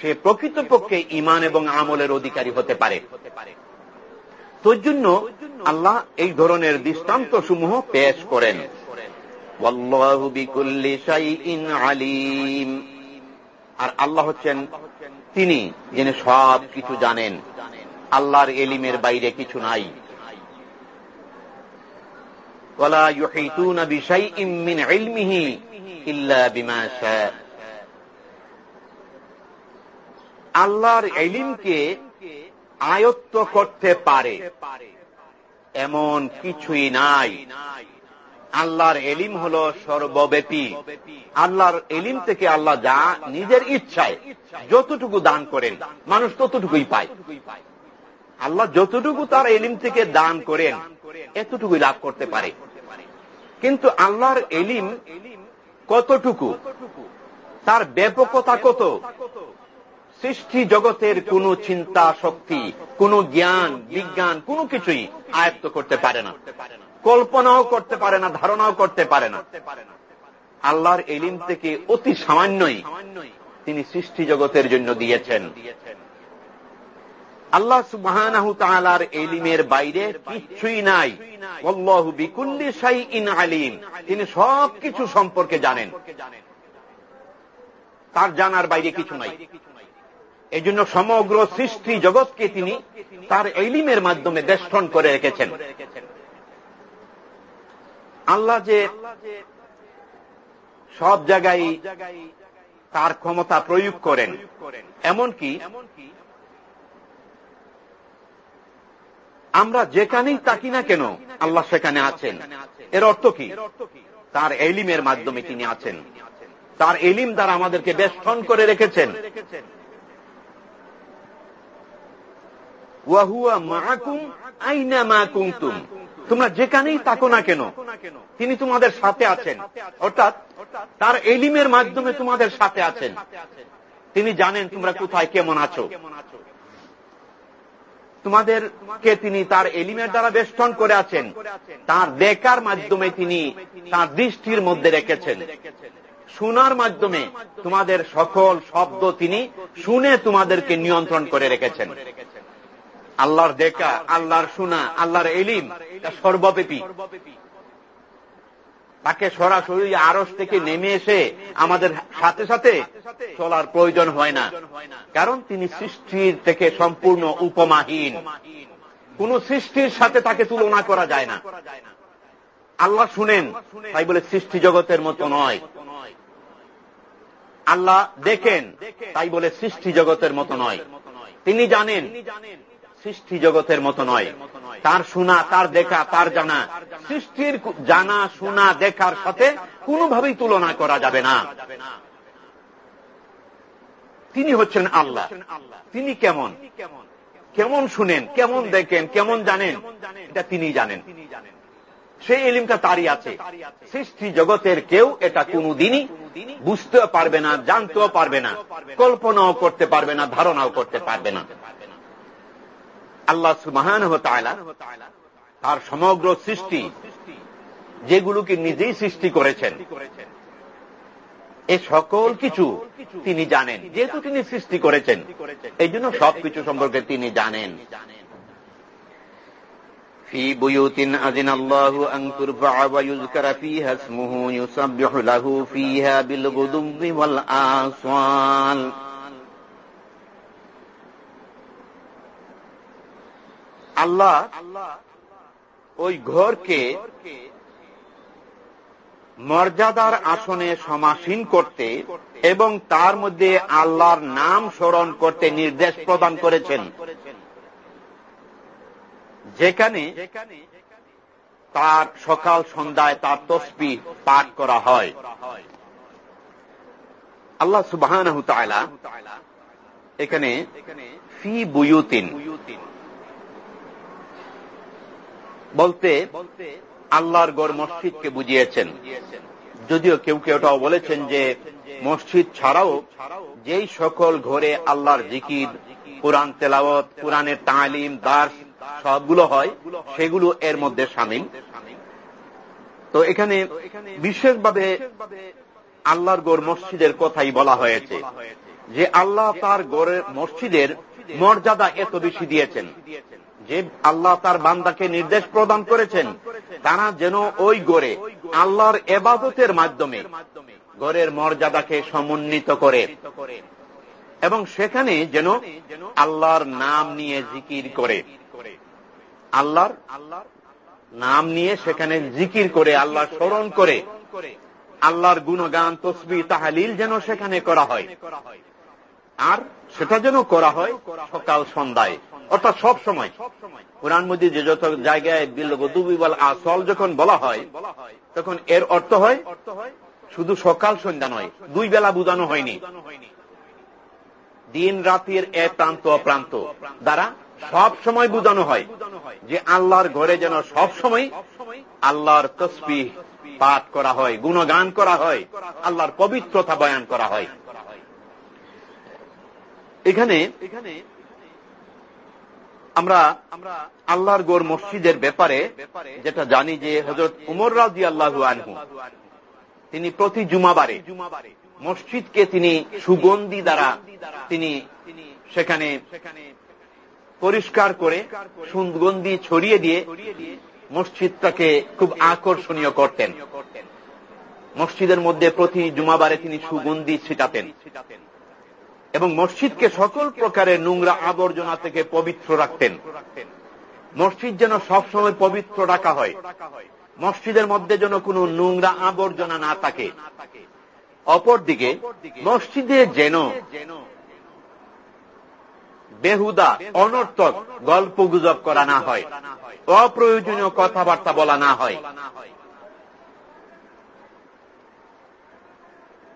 সে প্রকৃতপক্ষে ইমান এবং আমলের অধিকারী হতে পারে। তোর জন্য আল্লাহ এই ধরনের দৃষ্টান্ত সমূহ পেশ করেন। আর আল্লাহ হচ্ছেন তিনি যিনি সব কিছু জানেন, আল্লাহর এলিমের বাইরে কিছু নাই। আল্লাহর এলিমকে আয়ত্ত করতে পারে, এমন কিছুই নাই। আল্লাহর এলিম হল সর্বব্যাপী। আল্লাহর এলিম থেকে আল্লাহ যা নিজের ইচ্ছায় যতটুকু দান করেন, মানুষ ততটুকুই পায়। আল্লাহ যতটুকু তার এলিম থেকে দান করেন, এতটুকুই লাভ করতে পারে। কিন্তু আল্লাহর এলিম কতটুকু? তার ব্যাপকতা কত? সৃষ্টি জগতের কোন চিন্তা, শক্তি, কোন জ্ঞান, বিজ্ঞান, কোনো কিছুই আয়ত্ত করতে পারে না। কল্পনাও করতে পারে না, ধারণাও করতে পারে না। আল্লাহর এলিম থেকে অতি সামান্যই তিনি সৃষ্টি জগতের জন্য দিয়েছেন। আল্লাহ সুবাহ এলিমের বাইরে কিচ্ছুই নাই। বিকুল্লি সাই ইন আলিম। তিনি সব কিছু সম্পর্কে জানেন। তার জানার বাইরে কিছু নাই। এই জন্য সমগ্র সৃষ্টি জগৎকে তিনি তার এলিমের মাধ্যমে বেষ্টন করে রেখেছেন। আল্লাহ যে সব জায়গায় তার ক্ষমতা প্রয়োগ করেন। এমনকি আমরা যেখানেই তাকি না কেন, আল্লাহ সেখানে আছেন। এর অর্থ কি? তার এলিমের মাধ্যমে তিনি আছেন। তার এলিম দ্বারা আমাদেরকে বেষ্টন করে রেখেছেন। ওয়াহুয়া মাকুম আইনা মা কুমতুম তোমরা যেখানেই থাকো না কেন, তিনি তোমাদের সাথে আছেন। অর্থাৎ তার এলিমের মাধ্যমে তোমাদের সাথে আছেন। তিনি জানেন তোমরা কোথায় কেমন আছো। তোমাদেরকে তিনি তার এলিমের দ্বারা বেষ্টন করে আছেন। তার দেখার মাধ্যমে তিনি তার দৃষ্টির মধ্যে রেখেছেন। শোনার মাধ্যমে তোমাদের সকল শব্দ তিনি শুনে তোমাদেরকে নিয়ন্ত্রণ করে রেখেছেন। আল্লাহর দেখা, আল্লাহর শোনা, আল্লাহর এলিম সর্বব্যাপী। তাকে সরাসরি আরস থেকে নেমে এসে আমাদের সাথে সাথে চলার প্রয়োজন হয় না। কারণ তিনি সৃষ্টির থেকে সম্পূর্ণ উপমাহীন। কোন সৃষ্টির সাথে তাকে তুলনা করা যায় না। আল্লাহ শুনেন, তাই বলে সৃষ্টি জগতের মতো নয়। আল্লাহ দেখেন, তাই বলে সৃষ্টি জগতের মতো নয়। তিনি জানেন সৃষ্টি জগতের মতো নয়। তার শোনা, তার দেখা, তার জানা। সৃষ্টির জানা, শোনা, দেখার সাথে কোনোভাবেই তুলনা করা যাবে না। তিনি হচ্ছেন আল্লাহ। তিনি কেমন? কেমন শুনেন, কেমন দেখেন, কেমন জানেন, এটা তিনি জানেন। সেই এলিমটা তারই আছে। সৃষ্টি জগতের কেউ এটা কোনদিনই বুঝতেও পারবে না, জানতেও পারবে না, কল্পনাও করতে পারবে না, ধারণাও করতে পারবে না। আল্লাহ সুমাহান তার সমগ্র সৃষ্টি যেগুলোকে নিজেই সৃষ্টি করেছেন এ সকল কিছু তিনি জানেন যেহেতু তিনি সৃষ্টি করেছেন এই জন্য সবকিছু সম্পর্কে তিনি জানেন في بيوت أذن الله أن ترفع ويذكر فيها اسمه يسبح له فيها بالغدو والآصال আল্লাহ ওই ঘরকে মর্যাদার আসনে সমাসীন করতে এবং তার মধ্যে আল্লাহর নাম স্মরণ করতে নির্দেশ প্রদান করেছেন। যেখানে তার সকাল সন্ধ্যায় তার তসবি পাঠ করা হয়। আল্লাহ সুবাহ এখানে ফি বুয়ুতিন বলতে আল্লাহর গড় মসজিদকে বুঝিয়েছেন। যদিও কেউ কেউ এটাও বলেছেন যে মসজিদ ছাড়াও যেই সকল ঘরে আল্লাহর জিকির, কোরআন তেলাওয়াত, কোরআনের তালিম দাস সবগুলো হয়, সেগুলো এর মধ্যে সামিল। তো এখানে বিশেষভাবে আল্লাহর গোর মসজিদের কথাই বলা হয়েছে যে আল্লাহ তার গড়ের মসজিদের মর্যাদা এত বেশি দিয়েছেন। যে আল্লাহ তার বান্দাকে নির্দেশ প্রদান করেছেন, তারা যেন ওই গড়ে আল্লাহর এবাদতের মাধ্যমে গড়ের মর্যাদাকে সমন্বিত করে। এবং সেখানে যেন আল্লাহর নাম নিয়ে জিকির করে। আল্লাহর আল্লাহর নাম নিয়ে সেখানে জিকির করে আল্লাহ স্মরণ করে। আল্লাহর গুণগান তসবি তাহালিল যেন সেখানে করা হয়। আর সেটা যেন করা হয় সকাল সন্ধ্যায়। অর্থাৎ সব সময়। কোরআন মধ্যে যে যত জায়গায় বিলবল আসল যখন বলা হয়, তখন এর অর্থ হয় শুধু সকাল সন্ধ্যা নয়, দুই বেলা বুঝানো হয়নি। দিন রাতের এ প্রান্ত অপ্রান্ত দ্বারা সব সময় বুঝানো হয় যে আল্লাহর ঘরে যেন সব সময় আল্লাহর তসবি পাঠ করা হয়, গুণগান করা হয়, আল্লাহর পবিত্রতা বয়ান করা হয়। এখানে আমরা আল্লাহর গোর মসজিদের ব্যাপারে যেটা জানি যে হজরত উমর রাজি আল্লাহু আনহু, তিনি প্রতি জুমাবারে মসজিদকে তিনি সুগন্ধি দ্বারা তিনি সেখানে পরিষ্কার করে সুগন্ধি ছড়িয়ে দিয়ে মসজিদটাকে খুব আকর্ষণীয় করতেন। মসজিদের মধ্যে প্রতি জুমাবারে তিনি সুগন্ধি ছিটাতেন। এবং মসজিদকে সকল প্রকারের নোংরা আবর্জনা থেকে পবিত্র রাখতেন। মসজিদ যেন সবসময় পবিত্র রাখা হয়। মসজিদের মধ্যে যেন কোনো নোংরা আবর্জনা না থাকে। অপরদিকে, মসজিদে যেন বেহুদা, অনর্থক গল্প গুজব করা না হয়। অপ্রয়োজনীয় কথাবার্তা বলা না হয়।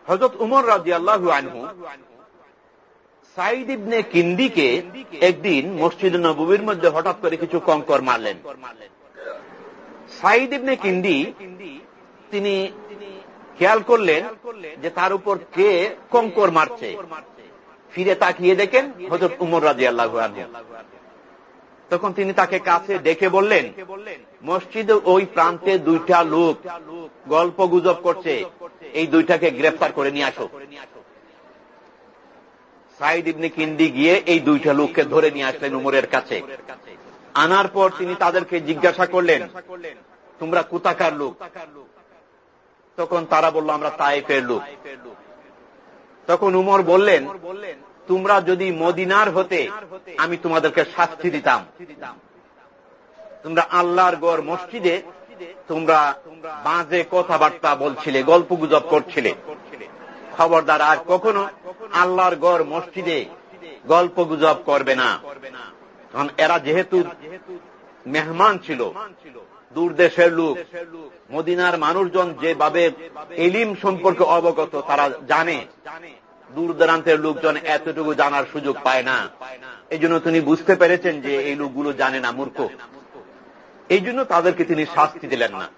হজরত উমর রাজি আল্লাহ আনহু সাইদ ইবনে কিন্দিকে একদিন মসজিদ নবীর মধ্যে হঠাৎ করে কিছু কঙ্কর মারলেন। সাইদ ইবনে কিন্দি তিনি খেয়াল করলেন যে তার উপর কে কঙ্কর মারছে। ফিরে তাকিয়ে দেখেন হজরত উমর রাজি আল্লাহ তখন তিনি তাকে কাছে ডেকে বললেন, মসজিদে ওই প্রান্তে দুইটা লোক গল্প গুজব করছে। এই দুইটাকে গ্রেফতার করে নিয়ে আসো। সাইদ ইবনে কিন্দি গিয়ে এই দুইটা লোককে ধরে নিয়ে আসলেন উমরের কাছে। আনার পর তিনি তাদেরকে জিজ্ঞাসা করলেন, তোমরা কুতাকার লোক? তখন তারা বলল, আমরা তাইফের লোক। তখন উমর বললেন, তোমরা যদি মদিনার হতে, আমি তোমাদেরকে শাস্তি দিতাম। তোমরা আল্লাহর গড় মসজিদে, তোমরা বাজে কথাবার্তা বলছিলে গল্প গুজব করছিলে। খবরদার আর কখনো আল্লাহর গড় মসজিদে গল্প গুজব করবে না। কারণ এরা যেহেতু মেহমান ছিল, দূর দেশের লোক, মদিনার মানুষজন যেভাবে এলিম সম্পর্কে অবগত, তারা জানে। দূর দূরান্তের লোকজন এতটুকু জানার সুযোগ পায় না। এই জন্য তিনি বুঝতে পেরেছেন যে এই লোকগুলো জানে না, মূর্খ। এই জন্য তাদেরকে তিনি শাস্তি দিলেন না।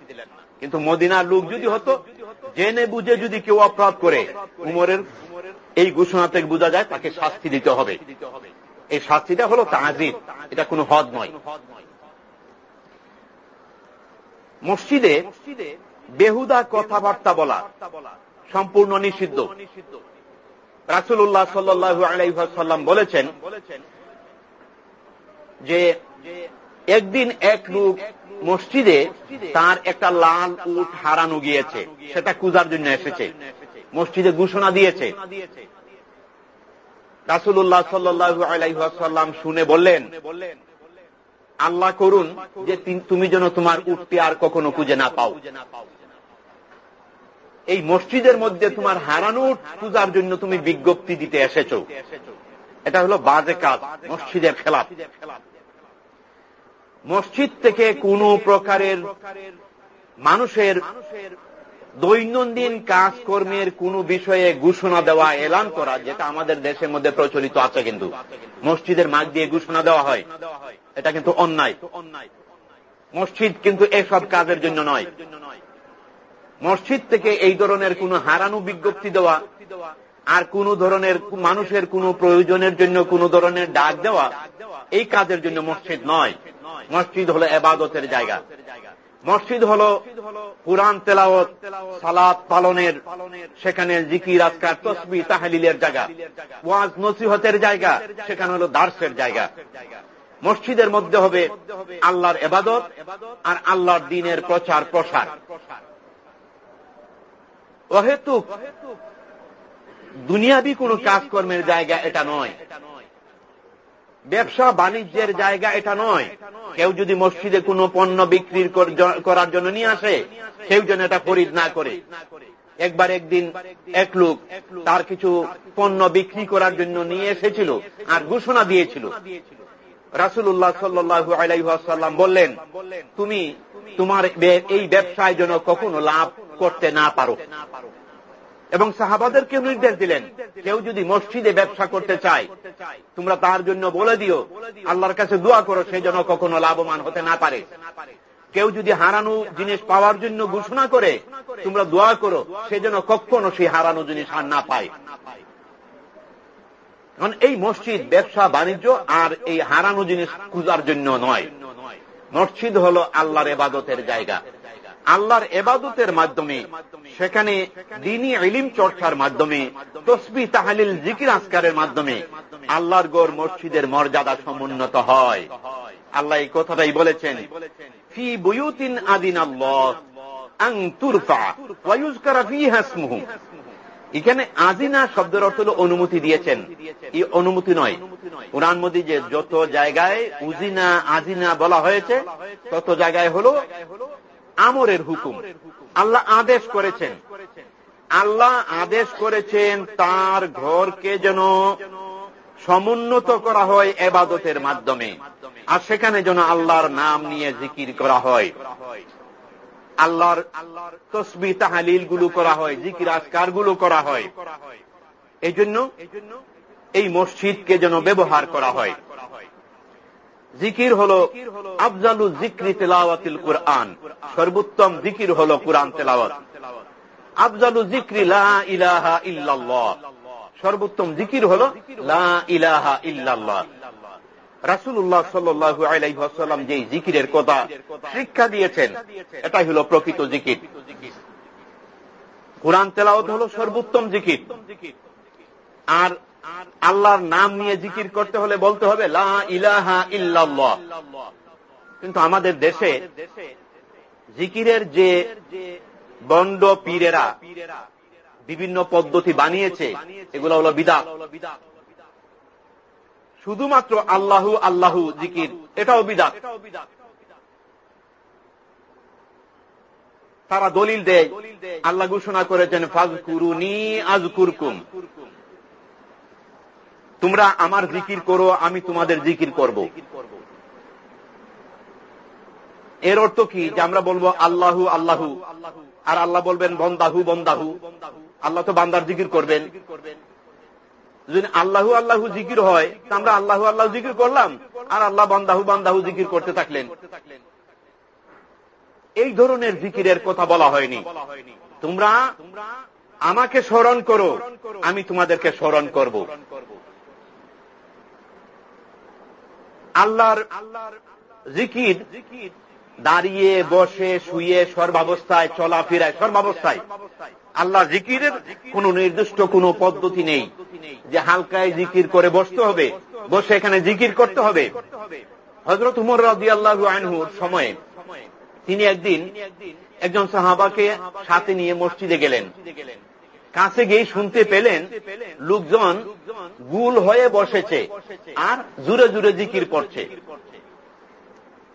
কিন্তু মদিনার লোক যদি হতো জেনে বুঝে যদি কেউ অপরাধ করে, উমরের এই ঘোষণা থেকে বোঝা যায় তাকে শাস্তি দিতে হবে। এই শাস্তিটা হলো তাজিব এটা কোনো হদ নয়। মসজিদে বেহুদা কথাবার্তা বলা সম্পূর্ণ নিষিদ্ধ। রাসুল্লাহ সাল্লু আলাইসাল্লাম বলেছেন যে একদিন এক লোক মসজিদে তার একটা লাল উঠ হারানো গিয়েছে। সেটা কুজার জন্য এসেছে। মসজিদে ঘোষণা দিয়েছে। রাসুল্লাহ সাল্লু শুনে বললেন, আল্লাহ করুন যে তুমি যেন তোমার উঠতে আর কখনো খুঁজে না পাও। এই মসজিদের মধ্যে তোমার হারানো পূজার জন্য তুমি বিজ্ঞপ্তি দিতে এসেছ। এটা হলো বাজে কাজ, মসজিদের খেলাফ। মসজিদ থেকে কোন প্রকারের মানুষের দৈনন্দিন কাজকর্মের কোন বিষয়ে ঘোষণা দেওয়া, এলান করা, যেটা আমাদের দেশের মধ্যে প্রচলিত আছে কিন্তু। মসজিদের মাগ দিয়ে ঘোষণা দেওয়া হয়। এটা কিন্তু অন্যায়। মসজিদ কিন্তু এসব কাজের জন্য নয়। মসজিদ থেকে এই ধরনের কোন হারানো বিজ্ঞপ্তি দেওয়া আর কোন ধরনের মানুষের কোন প্রয়োজনের জন্য কোন ধরনের ডাক দেওয়া এই কাজের জন্য মসজিদ নয়। মসজিদ হলো এবাদতের জায়গা। মসজিদ হল কোরআন তেলাওত সালাদ পালনের, সেখানে জিকির, আজকার, তসবি, তাহালিলের জায়গা। ওয়াজ নসিহতের জায়গা, সেখানে হলো দার্সের জায়গা। মসজিদের মধ্যে হবে আল্লাহর এবাদত আর আল্লাহর দিনের প্রচার প্রসার অহেতুক দুনিয়াবি কোন কাজকর্মের জায়গা এটা নয়। ব্যবসা বাণিজ্যের জায়গা এটা নয়। কেউ যদি মসজিদে কোনো পণ্য বিক্রি করার জন্য নিয়ে আসে, কেউ যেন এটা খরিদ না করে। একবার একদিন এক লোক তার কিছু পণ্য বিক্রি করার জন্য নিয়ে এসেছিল আর ঘোষণা দিয়েছিল। রাসুল্লাহ সাল্লু আলাইসাল্লাম বললেন, তুমি তোমার এই ব্যবসায় যেন কখনো লাভ করতে না পারো। এবং সাহাবাদেরকে নির্দেশ দিলেন, কেউ যদি মসজিদে ব্যবসা করতে চায়, তোমরা তার জন্য বলে দিও, আল্লাহর কাছে দোয়া করো, সে যেন কখনো লাভবান হতে না পারে। কেউ যদি হারানো জিনিস পাওয়ার জন্য ঘোষণা করে, তোমরা দোয়া করো, সে যেন কখনো সেই হারানো জিনিস আর না পায়। কারণ এই মসজিদ ব্যবসা বাণিজ্য আর এই হারানো জিনিস খুঁজার জন্য নয়। মসজিদ হল আল্লাহর এবাদতের জায়গা। আল্লাহর এবাদতের মাধ্যমে, সেখানে দিনই ইলিম চর্চার মাধ্যমে তসবি তাহালিল জিকির আসকারের মাধ্যমে আল্লাহর গড় মসজিদের মর্যাদা সমুন্নত হয়। আল্লাহ এই কথাটাই বলেছেন, ফি বুয়ুতিন আদিন আল্লাহ এখানে আজিনা শব্দের অর্থ হল অনুমতি দিয়েছেন। এই অনুমতি নয়। কোরআন মোদী যে যত জায়গায় উজিনা আজিনা বলা হয়েছে, তত জায়গায় হল আমরের হুকুম। আল্লাহ আদেশ করেছেন। আল্লাহ আদেশ করেছেন তার ঘরকে যেন সমুন্নত করা হয় এবাদতের মাধ্যমে। আর সেখানে যেন আল্লাহর নাম নিয়ে জিকির করা হয়। আল্লাহর আল্লাহর তসবি তাহালিলগুলো করা হয়, জিকির আজকারগুলো করা হয়। এই জন্য এই মসজিদকে যেন ব্যবহার করা হয়। জিকির হল আফজালু জিক্রি তেলাওয়াতিল কুরআন। সর্বোত্তম জিকির হল কোরআন তেলাওয়াত। আফজালু জিক্রি লা ইলাহা ইল্লাল্লাহ। সর্বোত্তম জিকির হল লা ইলাহা ইল্লাল্লাহ। রাসুল্লাহ সাল্লু আলাইসাল্লাম যে জিকিরের কথা শিক্ষা দিয়েছেন, এটাই হল প্রকৃত জিকির। কোরআন তেলাওত হল সর্বোত্তম জিকির। আর আল্লাহর নাম নিয়ে জিকির করতে হলে বলতে হবে, লা ইলাহা ইল্লাল্লাহ। কিন্তু আমাদের দেশে জিকিরের যে বন্ড পীরেরা বিভিন্ন পদ্ধতি বানিয়েছে, এগুলো হল বিদাত। শুধুমাত্র আল্লাহু আল্লাহু জিকির, এটাও বিদাত। তারা দলিল দেয়, আল্লাহ ঘোষণা করেছেন ফাজ কুরুনি আজ কুরকুম তোমরা আমার জিকির করো, আমি তোমাদের জিকির করব। এর অর্থ কি? যে আমরা বলব আল্লাহু আল্লাহু। আর আল্লাহ বলবেন, বন্দাহু বন্দাহু। আল্লাহ তো বান্দার জিকির করবেন। যদি আল্লাহু আল্লাহু জিকির হয়, তা আমরা আল্লাহু, আল্লাহ জিকির করলাম। আর আল্লাহ বান্দাহু বান্দাহু জিকির করতে থাকলেন। এই ধরনের জিকিরের কথা বলা হয়নি। তোমরা আমাকে স্মরণ করো, আমি তোমাদেরকে স্মরণ করব। আল্লাহর আল্লাহর জিকির দাঁড়িয়ে বসে, শুয়ে সর্বাবস্থায়, চলাফেরায় সর্বাবস্থায়। আল্লাহ জিকিরের কোন নির্দিষ্ট কোন পদ্ধতি নেই যে হালকায় জিকির করে বসতে হবে, বসে এখানে জিকির করতে হবে। হজরত উমর রাজি আল্লাহ আনহুর সময়ে তিনি একদিন একজন সাহাবাকে সাথে নিয়ে মসজিদে গেলেন। কাছে গিয়ে শুনতে পেলেন, লোকজন গুল হয়ে বসেছে আর জুড়ে জুড়ে জিকির করছে।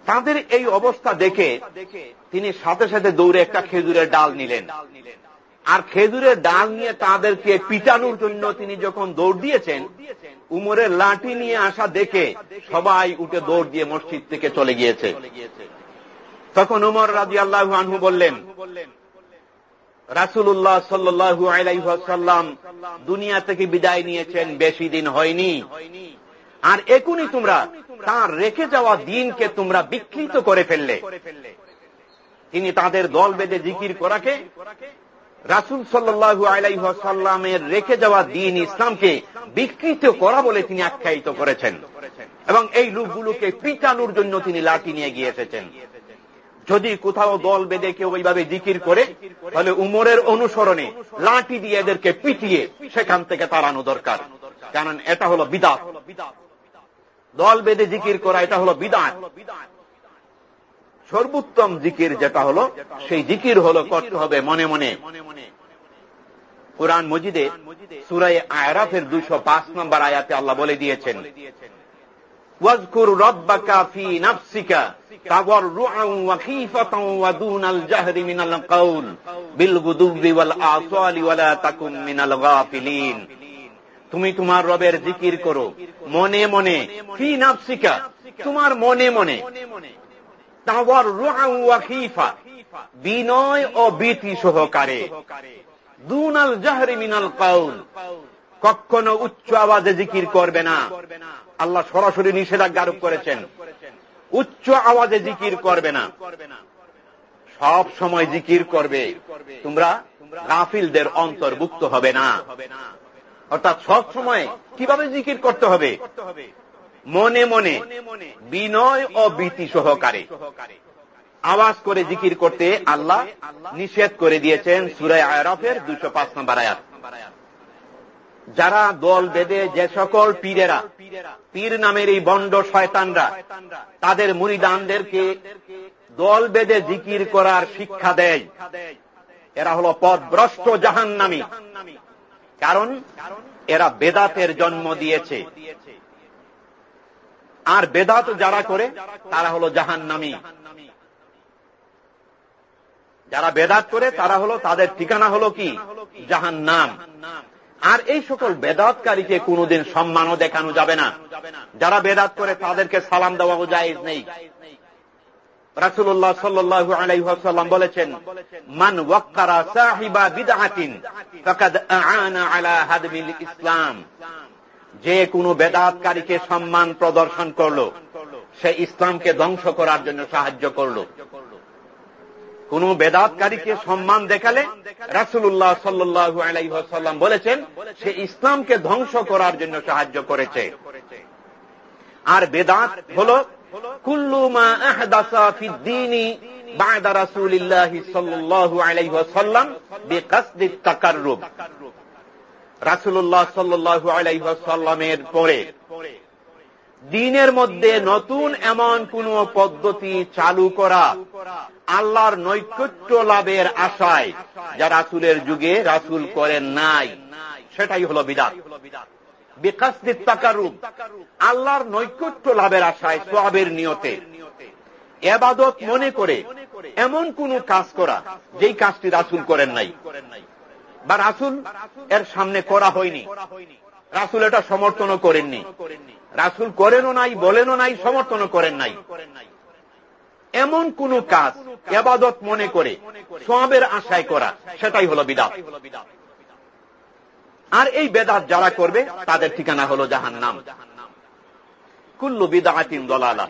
তাদের এই অবস্থা দেখে তিনি সাথে সাথে দৌড়ে একটা খেজুরের ডাল নিলেন। আর খেজুরের ডাল নিয়ে তাদেরকে পিটানোর জন্য তিনি যখন দৌড় দিয়েছেন, উমরের লাঠি নিয়ে আসা দেখে সবাই উঠে দৌড় দিয়ে মসজিদ থেকে চলে গিয়েছে। তখন উমর রাজি আল্লাহ আনহু বললেন রাসুল্লাহ সাল্লু আলাইসাল্লাম দুনিয়া থেকে বিদায় নিয়েছেন, বেশি দিন হয়নি। আর এখনই তোমরা তার রেখে যাওয়া দিনকে তোমরা বিকৃত করে ফেললে। তিনি তাদের দল বেঁধে জিকির করাকে রাসুল সাল্লু আলাইসাল্লামের রেখে যাওয়া দিন ইসলামকে বিকৃত করা বলে তিনি আখ্যায়িত করেছেন। এবং এই লোকগুলোকে পিটানোর জন্য তিনি লাঠি নিয়ে গিয়ে এসেছেন। যদি কোথাও দল বেঁধে কেউ ওইভাবে জিকির করে, তাহলে উমরের অনুসরণে লাঠি দিয়ে এদেরকে পিটিয়ে সেখান থেকে তাড়ানো দরকার। কারণ এটা হলো বিদাত। দল বেঁধে জিকির করা, এটা হলো বিদাত। সর্বোত্তম জিকির যেটা হলো, সেই জিকির হলো করতে হবে মনে মনে। কোরআন মজিদে সুরাই আয়রাফের দুইশো পাঁচ নম্বর আয়াতে আল্লাহ বলে দিয়েছেন কাউল তুমি তোমার রবের জিকির করো। মনে মনে, ফি তোমার মনে মনে। তাওয়াররুআ ওয়া বিনয় ও ভীতি সহকারে। দুনাল জাহরি মিনাল কাউল, কখনো উচ্চ আওয়াজে জিকির করবে না। আল্লাহ সরাসরি নিষেধাজ্ঞা আরোপ করেছেন। উচ্চ আওয়াজে জিকির করবে না। সব সময় জিকির করবে। তোমরা গাফিলদের অন্তর্ভুক্ত হবে না। অর্থাৎ সব সময় কীভাবে জিকির করতে হবে? মনে মনে, বিনয় ও ভীতি সহকারে। আওয়াজ করে জিকির করতে আল্লাহ নিষেধ করে দিয়েছেন সুরায় আয়রফের দুশো পাঁচ নম্বর আয়াত। যারা দল বেঁধে যে সকল পীরেরা, পীর নামের এই বন্ড শয়তানরা, তাদের মুরিদানদেরকে দল বেঁধে জিকির করার শিক্ষা দেয়। এরা হল পদভ্রষ্ট জাহান নামী কারণ এরা বেদাতের জন্ম দিয়েছে। আর বেদাত যারা করে, তারা হল জাহান নামী যারা বেদাত করে, তারা হলো, তাদের ঠিকানা হলো কি? জাহান নাম আর এই সকল বেদাতকারীকে কোনদিন সম্মানও দেখানো যাবে না। যারা বেদাত করে তাদেরকে সালাম দেওয়াও জায়েজ নেই। রাসুল্লাহ সাল্লু আলাইসাল্লাম বলেছেন, মান ওয়াক্কারা সাহিবা বিদাহাতিন ইসলাম। যে কোনো বেদাতকারীকে সম্মান প্রদর্শন করল, সে ইসলামকে ধ্বংস করার জন্য সাহায্য করল। কোন বেদাতকারীকে সম্মান দেখালে রাসুল্লাহ সাল্লু আলাইসাল্লাম বলেছেন, সে ইসলামকে ধ্বংস করার জন্য সাহায্য করেছে। আর বেদাত হল কুল্লুমা আহদাসা ফিদ্দিনী তাকাররুব। রাসুল্লাহ সাল্লু আলাইসাল্লামের পরে দিনের মধ্যে নতুন এমন কোন পদ্ধতি চালু করা আল্লাহর নৈকট্য লাভের আশায় যা রাসুলের যুগে রাসুল করেন নাই। সেটাই হল বিদাত। বিকাশদিত তাকারূপ আল্লাহর নৈকট্য লাভের আশায়, সোয়াবের নিয়তে। এবাদত মনে করে এমন কোন কাজ করা যেই কাজটি রাসুল করেন নাই। বা রাসুল এর সামনে করা হয়নি। রাসুল এটা সমর্থনও করেননি। রাসুল করেনও নাই, বলেনও নাই, সমর্থনও করেন নাই। এমন কোন কাজ এবাদত মনে করে, সবের আশায় করা, সেটাই হল বিদাত। আর এই বেদাত যারা করবে, তাদের ঠিকানা হল জাহান নাম কুল্লু বিদাতিন দলালা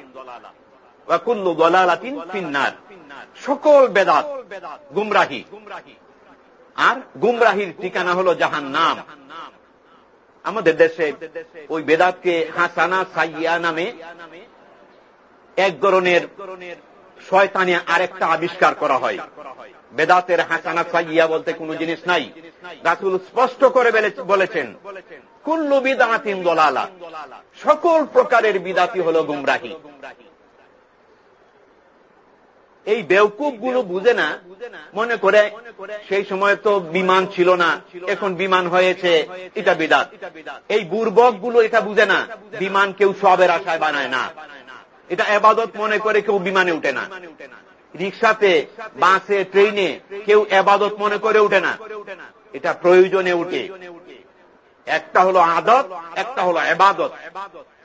বা কুল্লু দলালাতিন ফিন্নার। সকল বেদাত গুমরাহি। আর গুমরাহির ঠিকানা হল জাহান নাম আমাদের দেশে ওই বেদাতকে হাসানা সাইয়া নামে এক ধরনের শয়তানে আরেকটা আবিষ্কার করা হয়। বেদাতের হাসানা সাইয়া বলতে কোন জিনিস নাই। রাসুল স্পষ্ট করে বলেছেন, কুল্লু বিদাতিন দলালা। সকল প্রকারের বিদাতি হল গুমরাহি। এই বেউকুবগুলো বুঝে না, মনে করে সেই সময় তো বিমান ছিল না, এখন বিমান হয়েছে, এটা বিদাত। এই বুর্বকগুলো এটা বুঝে না, বিমান কেউ সবের আশায় বানায় না। এটা এবাদত মনে করে কেউ বিমানে উঠে না। রিক্সাতে, বাসে, ট্রেনে কেউ এবাদত মনে করে উঠে না। এটা প্রয়োজনে উঠে। একটা হলো আদত, একটা হলো এবাদত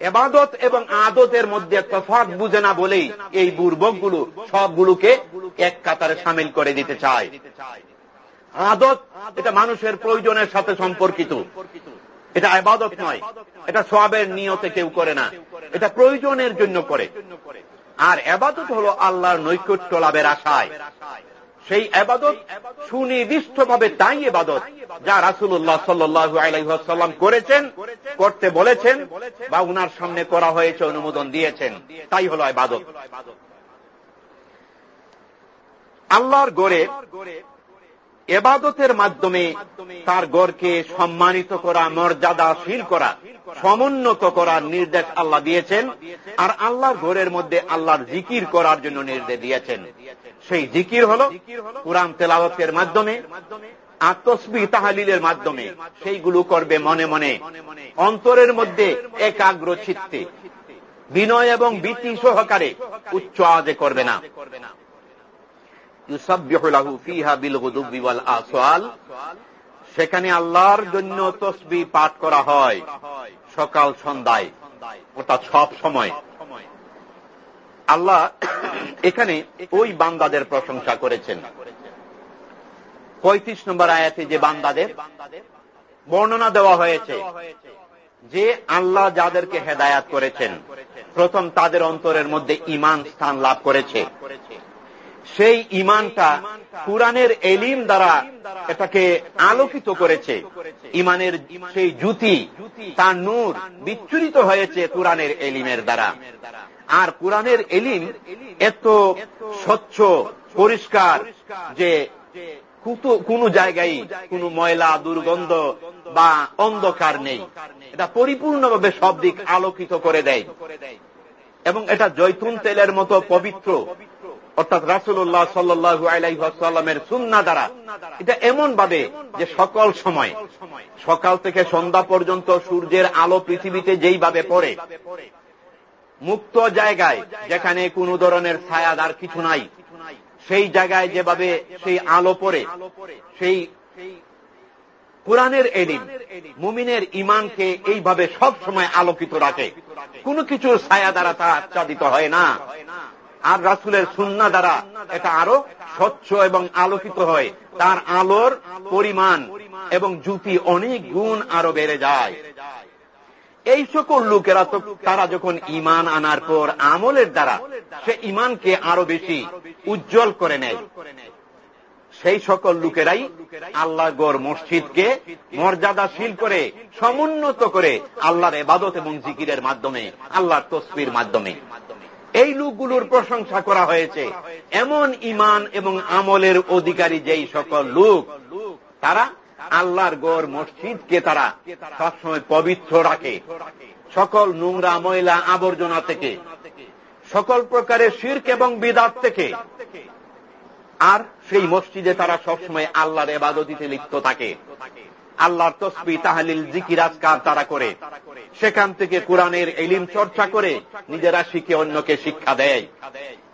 এবাদত এবং আদতের মধ্যে তফাত বুঝে না বলেই এই বুর্বকগুলো সবগুলোকে এক কাতারে সামিল করে দিতে চায়। আদত এটা মানুষের প্রয়োজনের সাথে সম্পর্কিত। এটা আবাদত নয়। এটা সবের নিয়তে কেউ করে না। এটা প্রয়োজনের জন্য করে। আর এবাদত হল আল্লাহর নৈকট্য লাভের আশায়। সেই আবাদত সুনির্দিষ্ট ভাবে তাই এবাদত যা রাসুল্লাহ সাল্লু আলাইসাল্লাম করেছেন, করতে বলেছেন বা উনার সামনে করা হয়েছে, অনুমোদন দিয়েছেন। তাই হল আবাদত। আল্লাহর গড়ে এবাদতের মাধ্যমে তার গড়কে সম্মানিত করা, মর্যাদাশীল করা, সমুন্নত করার নির্দেশ আল্লাহ দিয়েছেন, আর আল্লাহর ঘরের মধ্যে আল্লাহর জিকির করার জন্য নির্দেশ দিয়েছেন। সেই জিকির হল কোরআন তেলাওয়াতের মাধ্যমে আত্মস্বী তাহালিলের মাধ্যমে। সেইগুলো করবে মনে মনে, অন্তরের মধ্যে একাগ্র চিত্তে বিনয় এবং বীতি সহকারে উচ্চ আজে করবে না। সেখানে আল্লাহর জন্য তসবি পাঠ করা হয় সকাল সন্ধ্যায় অর্থাৎ সব সময়। আল্লাহ এখানে ওই বান্দাদের প্রশংসা করেছেন। পঁয়ত্রিশ নম্বর আয়াতে যে বান্দাদের বর্ণনা দেওয়া হয়েছে যে আল্লাহ যাদেরকে হেদায়াত করেছেন, প্রথম তাদের অন্তরের মধ্যে ইমান স্থান লাভ করেছে। সেই ইমানটা কোরআনের এলিম দ্বারা এটাকে আলোকিত করেছে। ইমানের সেই জুতি, তার নূর বিচ্ছুরিত হয়েছে কোরআনের এলিমের দ্বারা। আর কোরআনের এলিম এত স্বচ্ছ, পরিষ্কার যে কোন জায়গায় কোন ময়লা, দুর্গন্ধ বা অন্ধকার নেই। এটা পরিপূর্ণভাবে সব দিক আলোকিত করে দেয়। এবং এটা জৈতুন তেলের মতো পবিত্র। অর্থাৎ রাসুল্লাহ সাল্লু আলাইসাল্লামের সুন্না দ্বারা। এটা এমন ভাবে যে সকল সময়, সকাল থেকে সন্ধ্যা পর্যন্ত সূর্যের আলো পৃথিবীতে যেইভাবে পড়ে মুক্ত জায়গায় যেখানে কোন ধরনের ছায়াদার কিছু নাই। সেই জায়গায় যেভাবে সেই আলো পড়ে, সেই কোরআনের এলিম, মুমিনের ইমানকে এইভাবে সব সময় আলোকিত রাখে। কোন কিছুর ছায়া দ্বারা তা আচ্ছাদিত হয় না। আর রাসুলের সুন্না দ্বারা এটা আরও স্বচ্ছ এবং আলোকিত হয়। তার আলোর পরিমাণ এবং জুতি অনেক গুণ আরও বেড়ে যায়। এই সকল লোকেরা তো তারা যখন ইমান আনার পর আমলের দ্বারা সে ইমানকে আরও বেশি উজ্জ্বল করে নেয়। সেই সকল লোকেরাই আল্লাহ গড় মসজিদকে মর্যাদাশীল করে, সমুন্নত করে আল্লাহর এবাদত এবং জিকিরের মাধ্যমে, আল্লাহর তসবির মাধ্যমে। এই লোকগুলোর প্রশংসা করা হয়েছে, এমন ইমান এবং আমলের অধিকারী যেই সকল লোক, তারা আল্লাহর গড় মসজিদকে তারা সবসময় পবিত্র রাখে। সকল নোংরা ময়লা আবর্জনা থেকে, সকল প্রকারের শির্ক এবং বিদাত থেকে। আর সেই মসজিদে তারা সবসময় আল্লাহর এবাদতিতে লিপ্ত থাকে। আল্লাহর তসবি, তাহালিল, জিকির, আজকার তারা করে। সেখান থেকে কোরআনের এলিম চর্চা করে নিজেরা শিখে অন্যকে শিক্ষা দেয়।